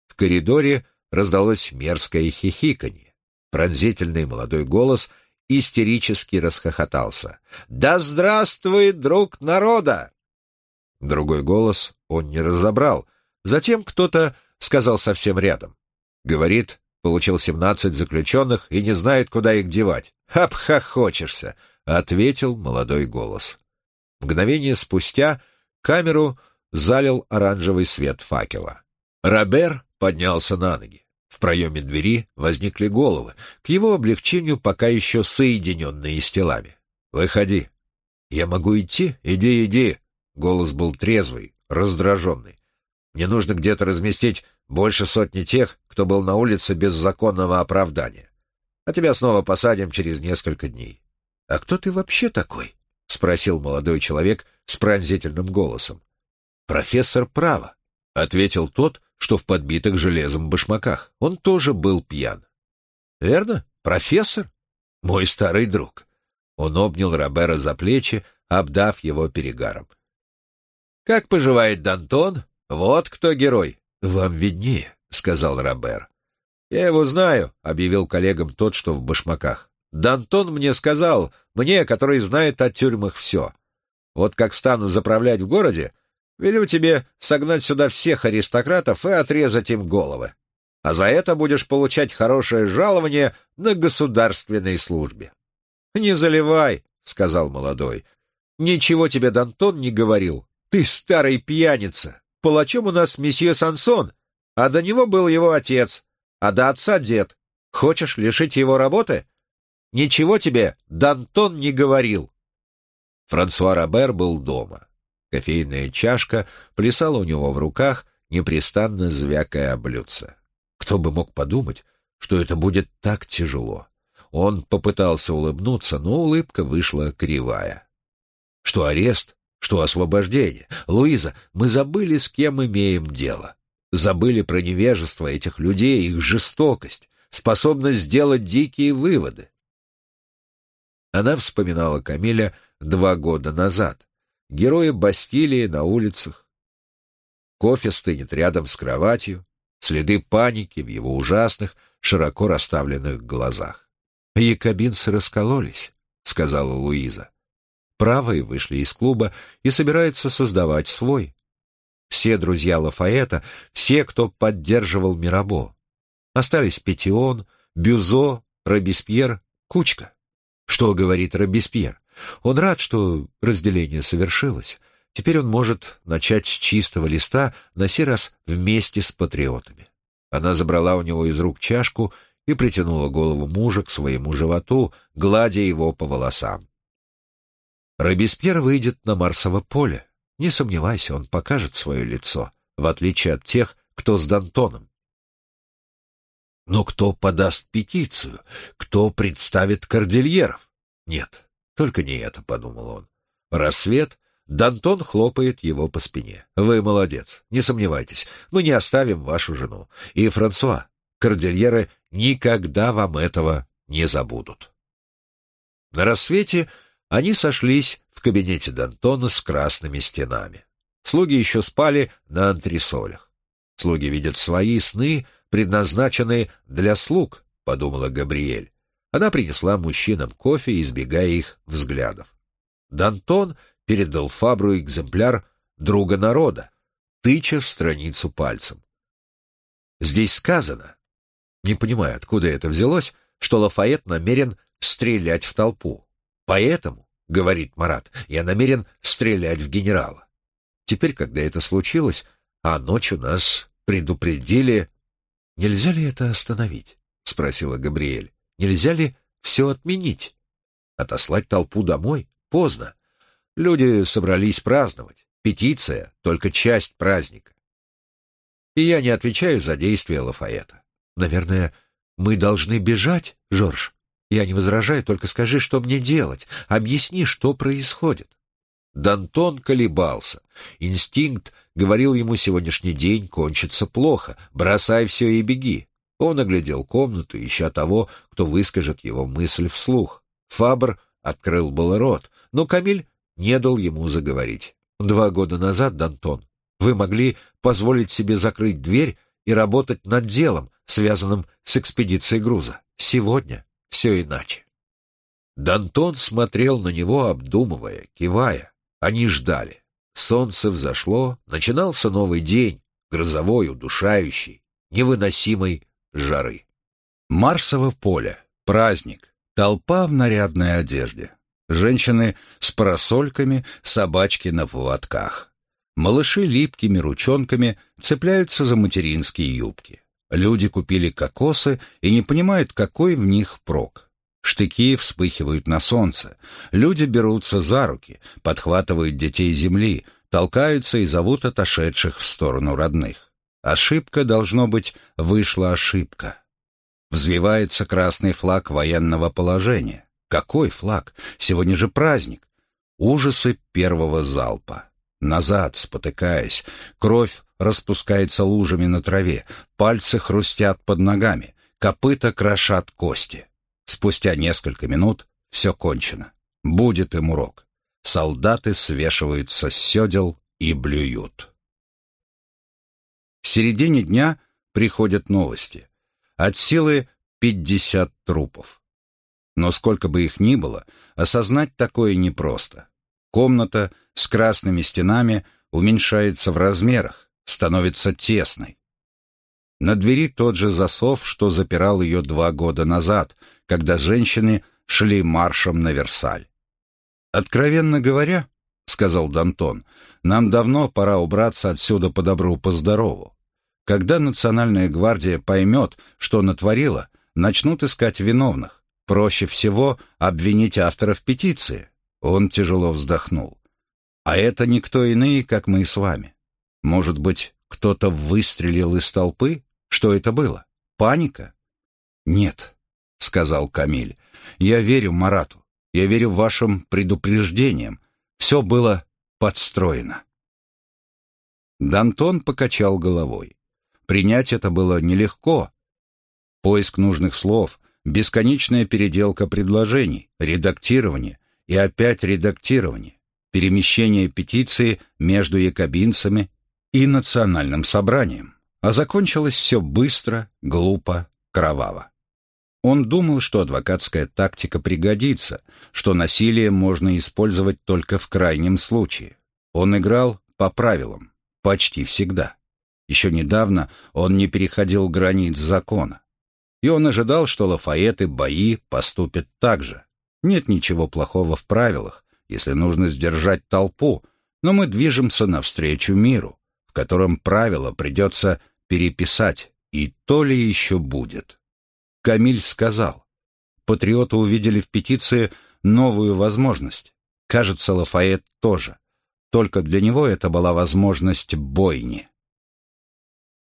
В коридоре раздалось мерзкое хихиканье. Пронзительный молодой голос истерически расхохотался. «Да здравствует друг народа!» Другой голос он не разобрал. Затем кто-то сказал совсем рядом. Говорит, получил семнадцать заключенных и не знает, куда их девать. «Обхохочешься!» — ответил молодой голос. Мгновение спустя камеру залил оранжевый свет факела. Робер поднялся на ноги. В проеме двери возникли головы, к его облегчению пока еще соединенные с телами. «Выходи». «Я могу идти? Иди, иди». Голос был трезвый, раздраженный. «Мне нужно где-то разместить больше сотни тех, кто был на улице без законного оправдания. А тебя снова посадим через несколько дней». «А кто ты вообще такой?» — спросил молодой человек с пронзительным голосом. «Профессор права», — ответил тот, что в подбитых железом башмаках. Он тоже был пьян. «Верно, профессор? Мой старый друг». Он обнял Робера за плечи, обдав его перегаром. «Как поживает Дантон? Вот кто герой. Вам виднее», — сказал Робер. «Я его знаю», — объявил коллегам тот, что в башмаках. «Дантон мне сказал, мне, который знает о тюрьмах все. Вот как стану заправлять в городе, Велю тебе согнать сюда всех аристократов и отрезать им головы. А за это будешь получать хорошее жалование на государственной службе. — Не заливай, — сказал молодой. — Ничего тебе Дантон не говорил. Ты старый пьяница. Палачом у нас месье Сансон, а до него был его отец, а до отца дед. Хочешь лишить его работы? Ничего тебе Дантон не говорил. Франсуа Робер был дома. Кофейная чашка плясала у него в руках, непрестанно звякая о блюдце. Кто бы мог подумать, что это будет так тяжело. Он попытался улыбнуться, но улыбка вышла кривая. Что арест, что освобождение. Луиза, мы забыли, с кем имеем дело. Забыли про невежество этих людей, их жестокость, способность сделать дикие выводы. Она вспоминала Камиля два года назад, герои Бастилии на улицах. Кофе стынет рядом с кроватью, следы паники в его ужасных, широко расставленных глазах. «Якобинцы раскололись», — сказала Луиза. Правые вышли из клуба и собираются создавать свой. Все друзья Лафаэта, все, кто поддерживал Мирабо. Остались Петион, Бюзо, Робеспьер, Кучка. Что говорит Робеспьер? Он рад, что разделение совершилось. Теперь он может начать с чистого листа, на сей раз вместе с патриотами. Она забрала у него из рук чашку и притянула голову мужа к своему животу, гладя его по волосам. Робеспьер выйдет на Марсово поле. Не сомневайся, он покажет свое лицо, в отличие от тех, кто с Д'Антоном. Но кто подаст петицию? Кто представит кордильеров? Нет, только не это, подумал он. Рассвет, Д'Антон хлопает его по спине. Вы молодец, не сомневайтесь, мы не оставим вашу жену. И Франсуа, кордильеры никогда вам этого не забудут. На рассвете они сошлись в кабинете Д'Антона с красными стенами. Слуги еще спали на антресолях. Слуги видят свои сны, предназначенные для слуг, подумала Габриэль. Она принесла мужчинам кофе, избегая их взглядов. Д'Антон передал Фабру экземпляр «Друга народа», тыча в страницу пальцем. Здесь сказано, не понимаю, откуда это взялось, что Лафайет намерен стрелять в толпу. Поэтому, говорит Марат, я намерен стрелять в генерала. Теперь, когда это случилось, а ночью нас предупредили... «Нельзя ли это остановить?» — спросила Габриэль. «Нельзя ли все отменить? Отослать толпу домой? Поздно. Люди собрались праздновать. Петиция — только часть праздника. И я не отвечаю за действия Лафаэта. Наверное, мы должны бежать, Жорж? Я не возражаю, только скажи, что мне делать. Объясни, что происходит. Дантон колебался. Инстинкт говорил ему сегодняшний день кончится плохо. Бросай все и беги. Он оглядел комнату, ища того, кто выскажет его мысль вслух. Фабр открыл был рот, но Камиль не дал ему заговорить. Два года назад, Дантон, вы могли позволить себе закрыть дверь и работать над делом, связанным с экспедицией груза. Сегодня все иначе. Дантон смотрел на него, обдумывая, кивая. Они ждали. Солнце взошло, начинался новый день, грозовой, удушающий, невыносимой жары. Марсово поле, праздник, толпа в нарядной одежде. Женщины с парасольками, собачки на поводках. Малыши липкими ручонками цепляются за материнские юбки. Люди купили кокосы и не понимают, какой в них прок. Штыки вспыхивают на солнце. Люди берутся за руки, подхватывают детей земли, толкаются и зовут отошедших в сторону родных. Ошибка, должно быть, вышла ошибка. Взвивается красный флаг военного положения. Какой флаг? Сегодня же праздник. Ужасы первого залпа. Назад, спотыкаясь, кровь распускается лужами на траве, пальцы хрустят под ногами, копыта крошат кости. Спустя несколько минут все кончено. Будет им урок. Солдаты свешиваются с седел и блюют. В середине дня приходят новости. От силы 50 трупов. Но сколько бы их ни было, осознать такое непросто. Комната с красными стенами уменьшается в размерах, становится тесной. На двери тот же засов, что запирал ее два года назад, когда женщины шли маршем на Версаль. «Откровенно говоря, — сказал Дантон, — нам давно пора убраться отсюда по добру, по здорову. Когда Национальная гвардия поймет, что натворила, начнут искать виновных. Проще всего обвинить авторов петиции». Он тяжело вздохнул. «А это никто иные, как мы с вами. Может быть, кто-то выстрелил из толпы?» Что это было? Паника? Нет, сказал Камиль. Я верю Марату. Я верю вашим предупреждениям. Все было подстроено. Дантон покачал головой. Принять это было нелегко. Поиск нужных слов, бесконечная переделка предложений, редактирование и опять редактирование, перемещение петиции между якобинцами и национальным собранием. А закончилось все быстро, глупо, кроваво. Он думал, что адвокатская тактика пригодится, что насилие можно использовать только в крайнем случае. Он играл по правилам, почти всегда. Еще недавно он не переходил границ закона. И он ожидал, что Лафайет и Бои поступят так же. Нет ничего плохого в правилах, если нужно сдержать толпу, но мы движемся навстречу миру, котором правила придется переписать, и то ли еще будет. Камиль сказал, патриоты увидели в петиции новую возможность. Кажется, Лафайет тоже. Только для него это была возможность бойни.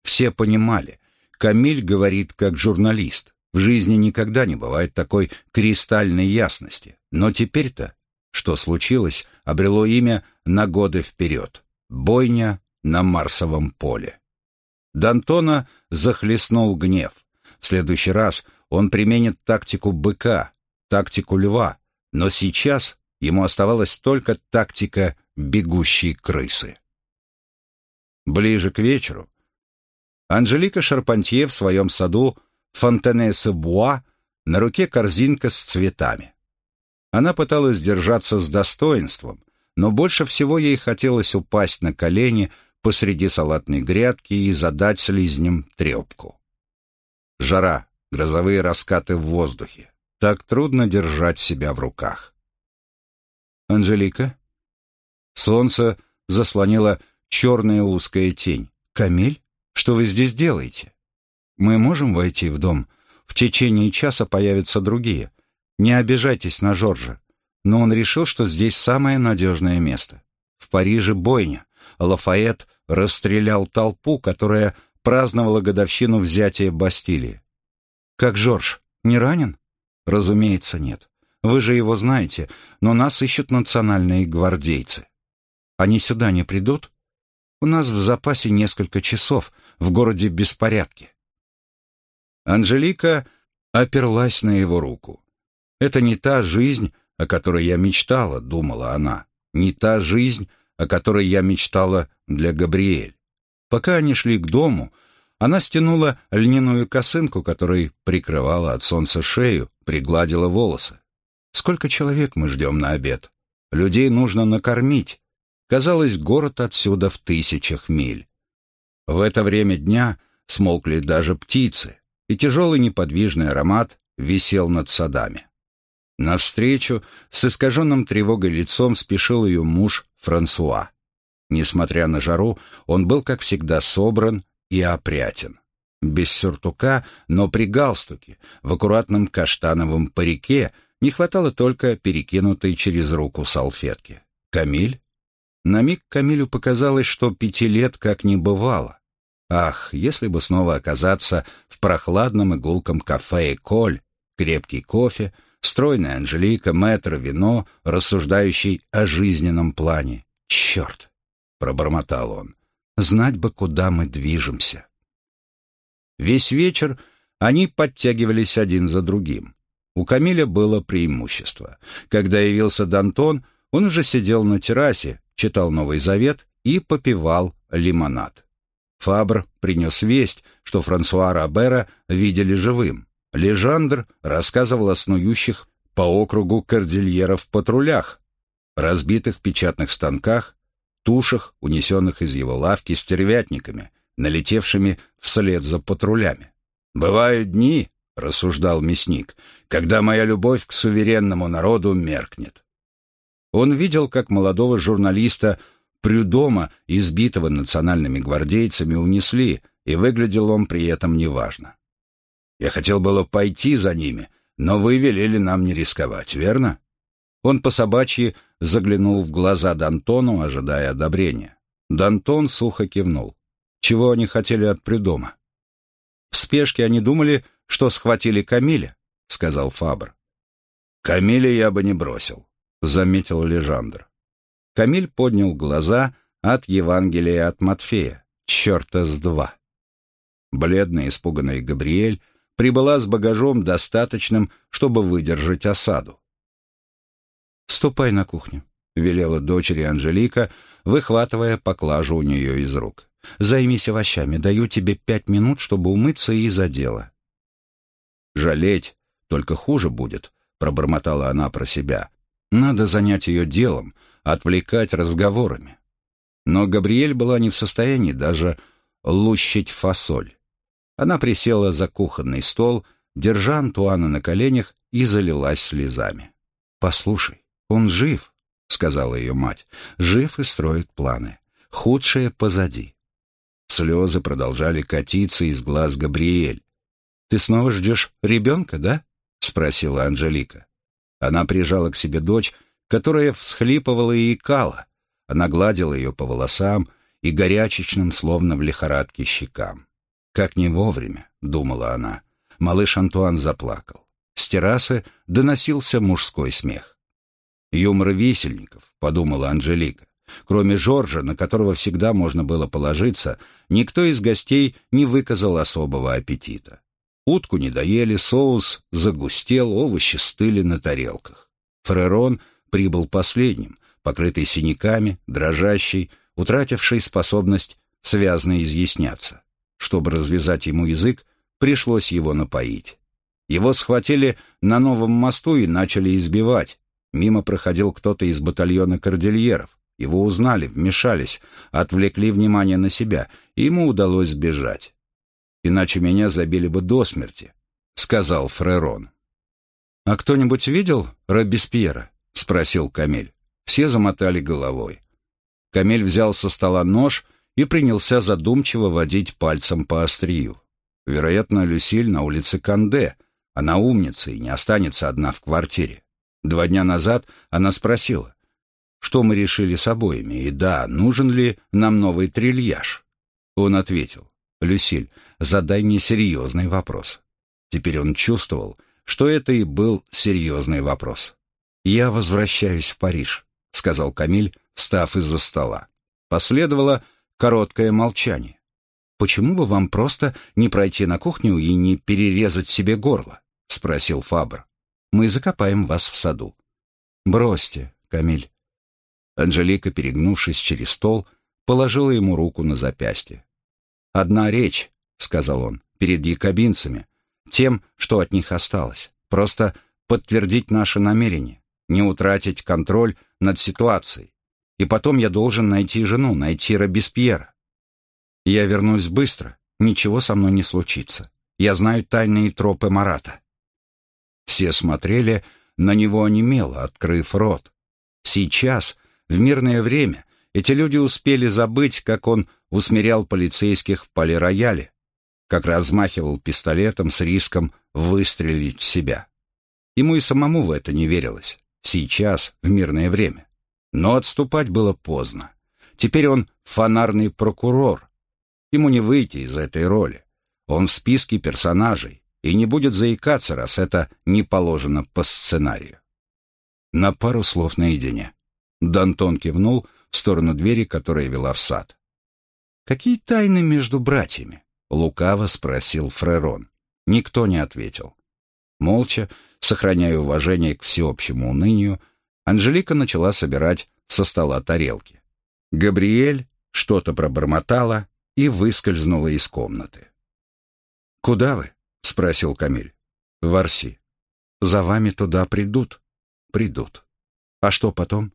Все понимали, Камиль говорит как журналист. В жизни никогда не бывает такой кристальной ясности. Но теперь-то, что случилось, обрело имя на годы вперед. Бойня на Марсовом поле. Д'Антона захлестнул гнев. В следующий раз он применит тактику быка, тактику льва, но сейчас ему оставалась только тактика бегущей крысы. Ближе к вечеру Анжелика Шарпантье в своем саду Фонтене-Буа на руке корзинка с цветами. Она пыталась держаться с достоинством, но больше всего ей хотелось упасть на колени посреди салатной грядки и задать слизнем трепку. Жара, грозовые раскаты в воздухе. Так трудно держать себя в руках. «Анжелика?» Солнце заслонило черная узкая тень. «Камиль, что вы здесь делаете? Мы можем войти в дом? В течение часа появятся другие. Не обижайтесь на Жоржа, но он решил, что здесь самое надежное место. В Париже бойня. Лафайет расстрелял толпу, которая праздновала годовщину взятия Бастилии. Как Жорж, не ранен? Разумеется, нет. Вы же его знаете, но нас ищут национальные гвардейцы. Они сюда не придут? У нас в запасе несколько часов, в городе беспорядки. Анжелика оперлась на его руку. Это не та жизнь, о которой я мечтала, думала она. Не та жизнь, о которой я мечтала для Габриэль. Пока они шли к дому, она стянула льняную косынку, которой прикрывала от солнца шею, пригладила волосы. Сколько человек мы ждем на обед? Людей нужно накормить. Казалось, город отсюда в тысячах миль. В это время дня смолкли даже птицы, и тяжелый неподвижный аромат висел над садами. Навстречу с искаженным тревогой лицом спешил ее муж Франсуа. Несмотря на жару, он был, как всегда, собран и опрятен. Без сюртука, но при галстуке, в аккуратном каштановом парике не хватало только перекинутой через руку салфетки. Камиль? На миг Камилю показалось, что пяти лет как не бывало. Ах, если бы снова оказаться в прохладном и гулком кафе «Эколь», крепкий кофе, стройная Анжелика, мэтр, вино, рассуждающий о жизненном плане. «Черт!» — пробормотал он. «Знать бы, куда мы движемся». Весь вечер они подтягивались один за другим. У Камиля было преимущество. Когда явился Д'Антон, он уже сидел на террасе, читал Новый Завет и попивал лимонад. Фабр принес весть, что Франсуа Рабера видели живым. Лежандр рассказывал о снующих по округу кордильеров патрулях, разбитых печатных станках, тушах, унесенных из его лавки стервятниками, налетевшими вслед за патрулями. «Бывают дни, — рассуждал мясник, — когда моя любовь к суверенному народу меркнет. Он видел, как молодого журналиста Прюдома, избитого национальными гвардейцами, унесли, и выглядел он при этом неважно. Я хотел было пойти за ними, но вы велели нам не рисковать, верно? Он по собачьи заглянул в глаза Д'Антону, ожидая одобрения. Д'Антон сухо кивнул. Чего они хотели от Прюдома? В спешке они думали, что схватили Камиля, сказал Фабр. Камиля я бы не бросил, заметил Лежандр. Камиль поднял глаза от Евангелия от Матфея. Черта с два. Бледная, испуганная Габриэль прибыла с багажом достаточным, чтобы выдержать осаду. «Ступай на кухню», — велела дочери Анжелика, выхватывая поклажу у нее из рук. «Займись овощами, даю тебе пять минут, чтобы умыться и за дело». «Жалеть только хуже будет», — пробормотала она про себя. «Надо занять ее делом, отвлекать разговорами». Но Габриэль была не в состоянии даже лущить фасоль. Она присела за кухонный стол, держа Антуана на коленях и залилась слезами. «Послушай, он жив», — сказала ее мать, — «жив и строит планы. Худшее позади». Слезы продолжали катиться из глаз Габриэль. «Ты снова ждешь ребенка, да?» — спросила Анжелика. Она прижала к себе дочь, которая всхлипывала и икала. Она гладила ее по волосам и горячечным, словно в лихорадке, щекам. Как не вовремя, думала она. Малыш Антуан заплакал. С террасы доносился мужской смех. «Юмор висельников», — подумала Анжелика. Кроме Жоржа, на которого всегда можно было положиться, никто из гостей не выказал особого аппетита. Утку не доели, соус загустел, овощи стыли на тарелках. Фрерон прибыл последним, покрытый синяками, дрожащий, утративший способность связно изъясняться. Чтобы развязать ему язык, пришлось его напоить. Его схватили на новом мосту и начали избивать. Мимо проходил кто-то из батальона кордильеров. Его узнали, вмешались, отвлекли внимание на себя, и ему удалось сбежать. «Иначе меня забили бы до смерти», — сказал Фрерон. «А кто-нибудь видел Робеспьера?» — спросил Камель. Все замотали головой. Камель взял со стола нож и принялся задумчиво водить пальцем по острию. Вероятно, Люсиль на улице Канде. Она умница и не останется одна в квартире. Два дня назад она спросила, что мы решили с обоими, и да, нужен ли нам новый трильяж. Он ответил, «Люсиль, задай мне серьезный вопрос». Теперь он чувствовал, что это и был серьезный вопрос. «Я возвращаюсь в Париж», — сказал Камиль, встав из-за стола. Последовало короткое молчание. «Почему бы вам просто не пройти на кухню и не перерезать себе горло?» — спросил Фабр. «Мы закопаем вас в саду». «Бросьте, Камиль». Анжелика, перегнувшись через стол, положила ему руку на запястье. «Одна речь», — сказал он, — «перед якобинцами, тем, что от них осталось. Просто подтвердить наше намерение, не утратить контроль над ситуацией. И потом я должен найти жену, найти Робеспьера. Я вернусь быстро, ничего со мной не случится. Я знаю тайные тропы Марата. Все смотрели на него онемело, открыв рот. Сейчас, в мирное время, эти люди успели забыть, как он усмирял полицейских в полирояле, как размахивал пистолетом с риском выстрелить в себя. Ему и самому в это не верилось. Сейчас, в мирное время. Но отступать было поздно. Теперь он фонарный прокурор, Ему не выйти из этой роли. Он в списке персонажей и не будет заикаться, раз это не положено по сценарию. На пару слов наедине. Дантон кивнул в сторону двери, которая вела в сад. «Какие тайны между братьями?» — лукаво спросил Фрерон. Никто не ответил. Молча, сохраняя уважение к всеобщему унынию, Анжелика начала собирать со стола тарелки. Габриэль что-то пробормотала, и выскользнула из комнаты. «Куда вы?» — спросил Камиль. «В Арси. За вами туда придут?» «Придут. А что потом?»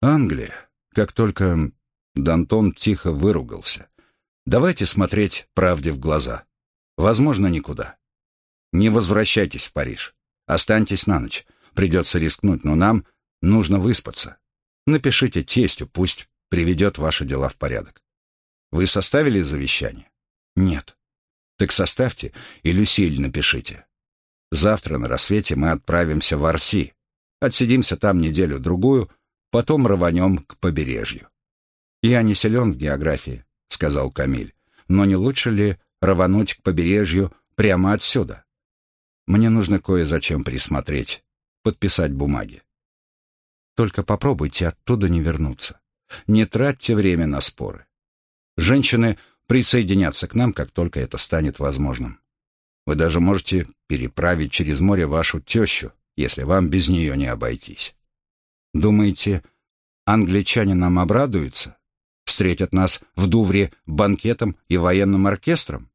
«Англия. Как только...» Дантон тихо выругался. «Давайте смотреть правде в глаза. Возможно, никуда. Не возвращайтесь в Париж. Останьтесь на ночь. Придется рискнуть, но нам нужно выспаться. Напишите тестю, пусть приведет ваши дела в порядок. Вы составили завещание? Нет. Так составьте и Люсиль напишите. Завтра на рассвете мы отправимся в Арси. Отсидимся там неделю-другую, потом рванем к побережью. Я не силен в географии, сказал Камиль, но не лучше ли рвануть к побережью прямо отсюда? Мне нужно кое-зачем присмотреть, подписать бумаги. Только попробуйте оттуда не вернуться. Не тратьте время на споры. Женщины присоединятся к нам, как только это станет возможным. Вы даже можете переправить через море вашу тещу, если вам без нее не обойтись. Думаете, англичане нам обрадуются? Встретят нас в Дувре банкетом и военным оркестром?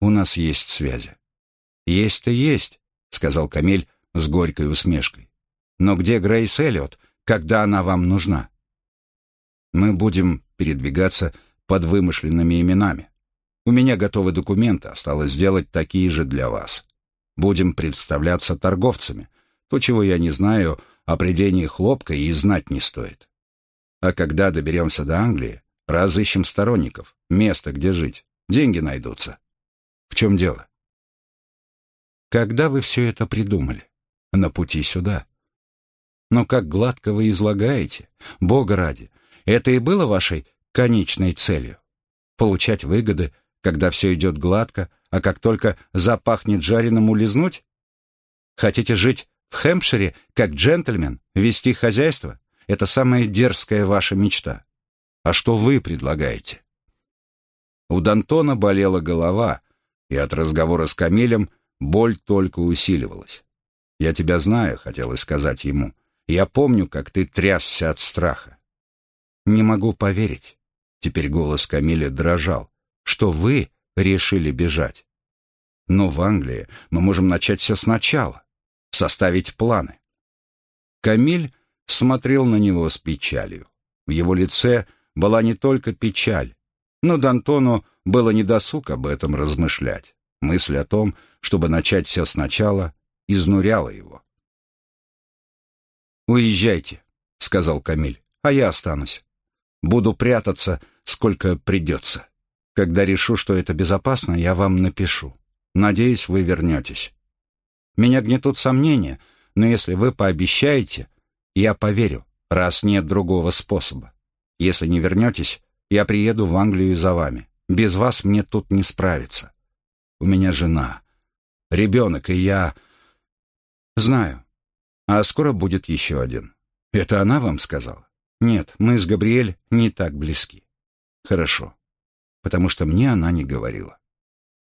У нас есть связи. Есть-то есть, сказал Камиль с горькой усмешкой. Но где Грейс Эллиот, когда она вам нужна? Мы будем передвигаться под вымышленными именами. У меня готовы документы, осталось сделать такие же для вас. Будем представляться торговцами. То, чего я не знаю, о придении хлопка и знать не стоит. А когда доберемся до Англии, разыщем сторонников, место, где жить. Деньги найдутся. В чем дело? Когда вы все это придумали? На пути сюда. Но как гладко вы излагаете, Бога ради, это и было вашей конечной целью. Получать выгоды, когда все идет гладко, а как только запахнет жареным улизнуть? Хотите жить в Хэмпшире как джентльмен, вести хозяйство? Это самая дерзкая ваша мечта. А что вы предлагаете? У Д'Антона болела голова, и от разговора с Камилем боль только усиливалась. «Я тебя знаю», — хотелось сказать ему. «Я помню, как ты трясся от страха». «Не могу поверить», — теперь голос Камиля дрожал, «что вы решили бежать. Но в Англии мы можем начать все сначала, составить планы». Камиль смотрел на него с печалью. В его лице была не только печаль, но Д'Антону было недосуг об этом размышлять. Мысль о том, чтобы начать все сначала, изнуряла его. «Уезжайте», — сказал Камиль, — «а я останусь. Буду прятаться, сколько придется. Когда решу, что это безопасно, я вам напишу. Надеюсь, вы вернетесь. Меня гнетут сомнения, но если вы пообещаете, я поверю, раз нет другого способа. Если не вернетесь, я приеду в Англию за вами. Без вас мне тут не справиться. У меня жена, ребенок, и я... Знаю. А скоро будет еще один. Это она вам сказала? Нет, мы с Габриэль не так близки. Хорошо. Потому что мне она не говорила.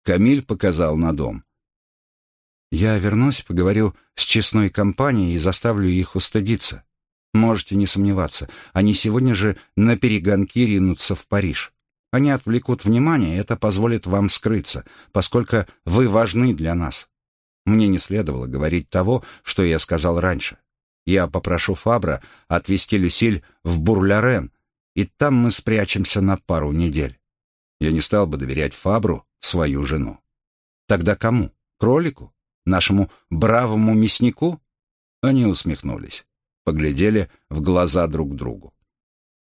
Камиль показал на дом. Я вернусь, поговорю с честной компанией и заставлю их устыдиться. Можете не сомневаться, они сегодня же на перегонки ринутся в Париж. Они отвлекут внимание, и это позволит вам скрыться, поскольку вы важны для нас. Мне не следовало говорить того, что я сказал раньше. Я попрошу Фабра отвезти Люсиль в Бурлярен, и там мы спрячемся на пару недель. Я не стал бы доверять Фабру свою жену. Тогда кому? Кролику? Нашему бравому мяснику? Они усмехнулись, поглядели в глаза друг другу.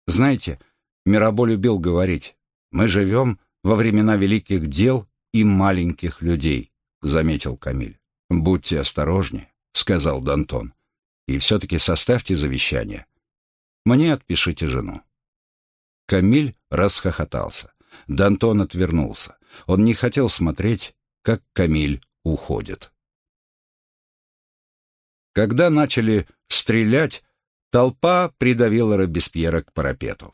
Знаете, Мирабо любил говорить, мы живем во времена великих дел и маленьких людей, заметил Камиль. «Будьте осторожнее», — сказал Дантон. «И все-таки составьте завещание. Мне отпишите жену». Камиль расхохотался. Дантон отвернулся. Он не хотел смотреть, как Камиль уходит. Когда начали стрелять, толпа придавила Робеспьера к парапету.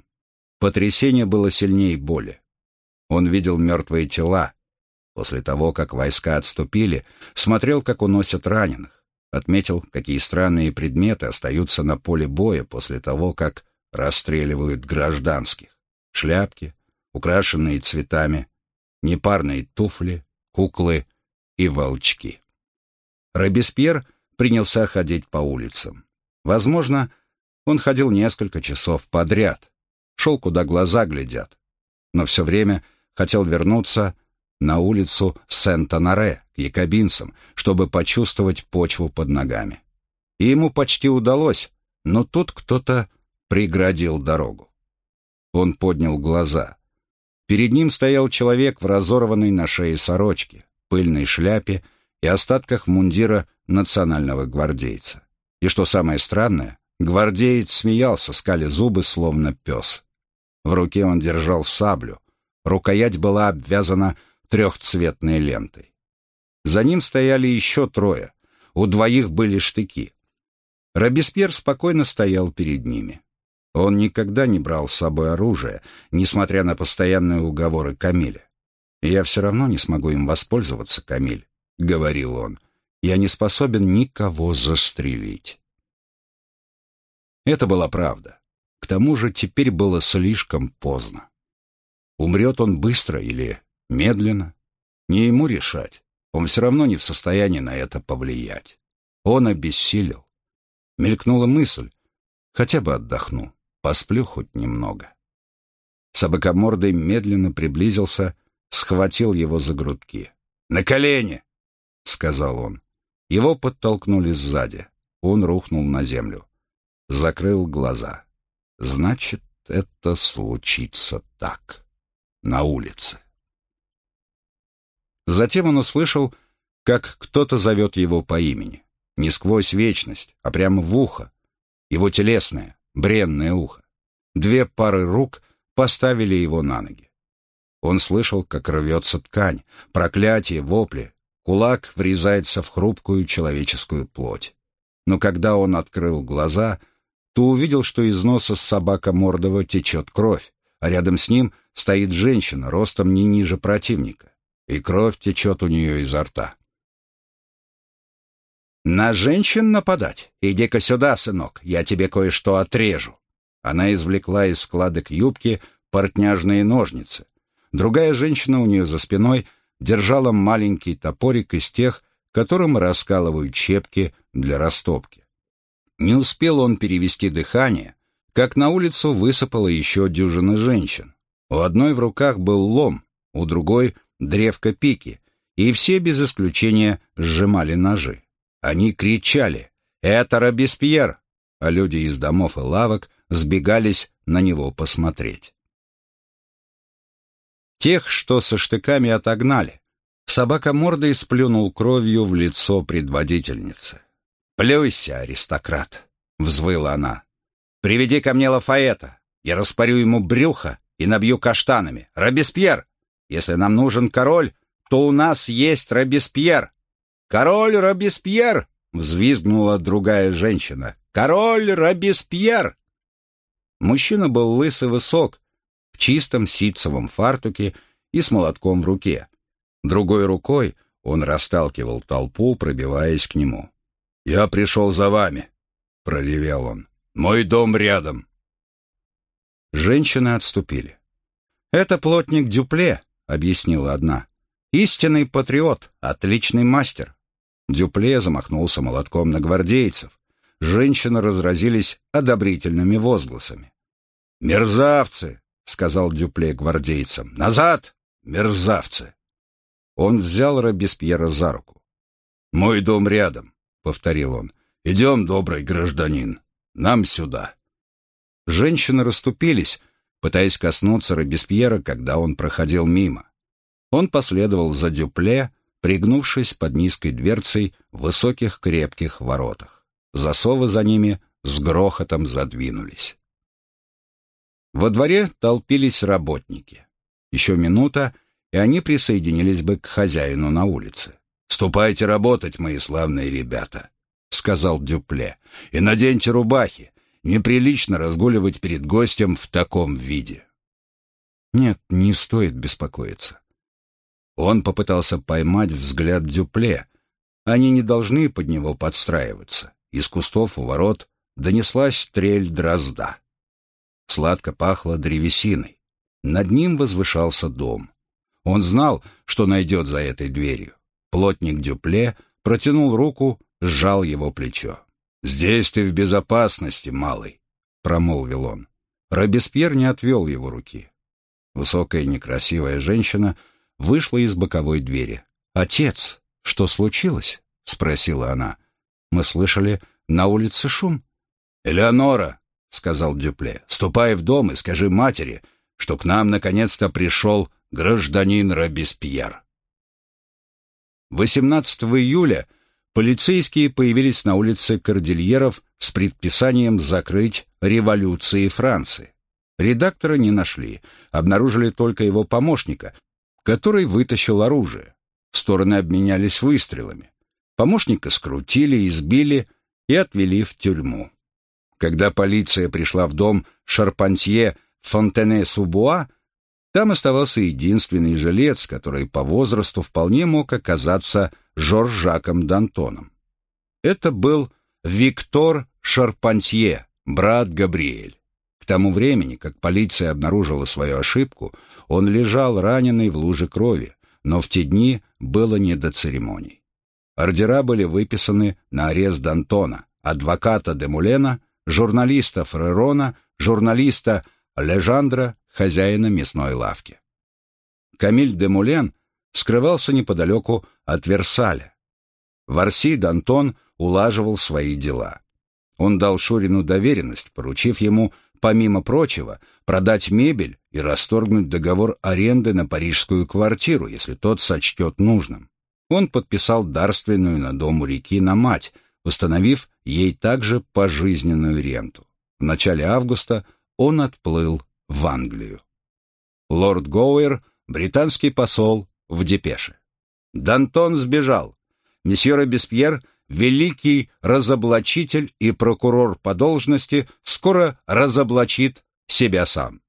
Потрясение было сильнее боли. Он видел мертвые тела, После того, как войска отступили, смотрел, как уносят раненых. Отметил, какие странные предметы остаются на поле боя после того, как расстреливают гражданских. Шляпки, украшенные цветами, непарные туфли, куклы и волчки. Робеспьер принялся ходить по улицам. Возможно, он ходил несколько часов подряд, шел, куда глаза глядят, но все время хотел вернуться на улицу Сент-Анаре к якобинцам, чтобы почувствовать почву под ногами. И ему почти удалось, но тут кто-то преградил дорогу. Он поднял глаза. Перед ним стоял человек в разорванной на шее сорочке, пыльной шляпе и остатках мундира национального гвардейца. И что самое странное, гвардеец смеялся, скали зубы, словно пес. В руке он держал саблю. Рукоять была обвязана трехцветной лентой. За ним стояли еще трое. У двоих были штыки. Робеспьер спокойно стоял перед ними. Он никогда не брал с собой оружие, несмотря на постоянные уговоры Камиля. «Я все равно не смогу им воспользоваться, Камиль», — говорил он. «Я не способен никого застрелить». Это была правда. К тому же теперь было слишком поздно. Умрет он быстро или Медленно. Не ему решать. Он все равно не в состоянии на это повлиять. Он обессилел. Мелькнула мысль. Хотя бы отдохну. Посплю хоть немного. Собакомордый медленно приблизился, схватил его за грудки. «На колени!» — сказал он. Его подтолкнули сзади. Он рухнул на землю. Закрыл глаза. «Значит, это случится так. На улице». Затем он услышал, как кто-то зовет его по имени. Не сквозь вечность, а прямо в ухо. Его телесное, бренное ухо. Две пары рук поставили его на ноги. Он слышал, как рвется ткань, проклятие, вопли. Кулак врезается в хрупкую человеческую плоть. Но когда он открыл глаза, то увидел, что из носа собака Мордова течет кровь, а рядом с ним стоит женщина, ростом не ниже противника, и кровь течет у нее изо рта. «На женщин нападать? Иди-ка сюда, сынок, я тебе кое-что отрежу». Она извлекла из складок юбки портняжные ножницы. Другая женщина у нее за спиной держала маленький топорик из тех, которым раскалывают щепки для растопки. Не успел он перевести дыхание, как на улицу высыпала еще дюжина женщин. У одной в руках был лом, у другой — древко пики, и все без исключения сжимали ножи. Они кричали «Это Робеспьер!», а люди из домов и лавок сбегались на него посмотреть. Тех, что со штыками отогнали. Собака мордой сплюнул кровью в лицо предводительницы. «Плюйся, аристократ!» — взвыла она. «Приведи ко мне Лафаэта. Я распорю ему брюхо и набью каштанами. Робеспьер! Если нам нужен король, то у нас есть Робеспьер!» «Король Робеспьер!» — взвизгнула другая женщина. «Король Робеспьер!» Мужчина был лысый высок, в чистом ситцевом фартуке и с молотком в руке. Другой рукой он расталкивал толпу, пробиваясь к нему. «Я пришел за вами», — проревел он. «Мой дом рядом». Женщины отступили. «Это плотник Дюпле», — объяснила одна. «Истинный патриот, отличный мастер. Дюпле замахнулся молотком на гвардейцев. Женщины разразились одобрительными возгласами. «Мерзавцы!» — сказал Дюпле гвардейцам. «Назад! Мерзавцы!» Он взял Робеспьера за руку. «Мой дом рядом», — повторил он. «Идем, добрый гражданин, нам сюда». Женщины расступились, пытаясь коснуться Робеспьера, когда он проходил мимо. Он последовал за Дюпле, пригнувшись под низкой дверцей в высоких крепких воротах. Засовы за ними с грохотом задвинулись. Во дворе толпились работники. Еще минута, и они присоединились бы к хозяину на улице. «Ступайте работать, мои славные ребята», — сказал Дюпле, — «и наденьте рубахи. Неприлично разгуливать перед гостем в таком виде». «Нет, не стоит беспокоиться. Он попытался поймать взгляд Дюпле. Они не должны под него подстраиваться. Из кустов у ворот донеслась трель дрозда. Сладко пахло древесиной. Над ним возвышался дом. Он знал, что найдет за этой дверью. Плотник Дюпле протянул руку, сжал его плечо. «Здесь ты в безопасности, малый», — промолвил он. Робеспьер не отвел его руки. Высокая некрасивая женщина — вышла из боковой двери. «Отец, что случилось?» — спросила она. «Мы слышали на улице шум». «Элеонора», — сказал Дюпле, — «ступай в дом и скажи матери, что к нам наконец-то пришел гражданин Робеспьер». 18 июля полицейские появились на улице Кордильеров с предписанием закрыть революции Франции. Редактора не нашли, обнаружили только его помощника, который вытащил оружие. Стороны обменялись выстрелами. Помощника скрутили, избили и отвели в тюрьму. Когда полиция пришла в дом Шарпантье Фонтене-Субуа, там оставался единственный жилец, который по возрасту вполне мог оказаться Жоржаком Д'Антоном. Это был Виктор Шарпантье, брат Габриэль тому времени, как полиция обнаружила свою ошибку, он лежал раненый в луже крови, но в те дни было не до церемоний. Ордера были выписаны на арест Д'Антона, адвоката Демулена, журналиста Фрерона, журналиста Лежандра, хозяина мясной лавки. Камиль Демулен скрывался неподалеку от Версаля. В Арси Д'Антон улаживал свои дела. Он дал Шурину доверенность, поручив ему помимо прочего, продать мебель и расторгнуть договор аренды на парижскую квартиру, если тот сочтет нужным. Он подписал дарственную на дом у реки на мать, установив ей также пожизненную ренту. В начале августа он отплыл в Англию. Лорд Гоуэр Британский посол в депеше. Дантон сбежал. Месье Робеспьер, великий разоблачитель и прокурор по должности, скоро разоблачит себя сам.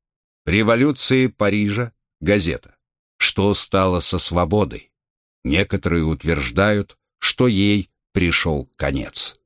Революции Парижа, газета. Что стало со свободой? Некоторые утверждают, что ей пришел конец.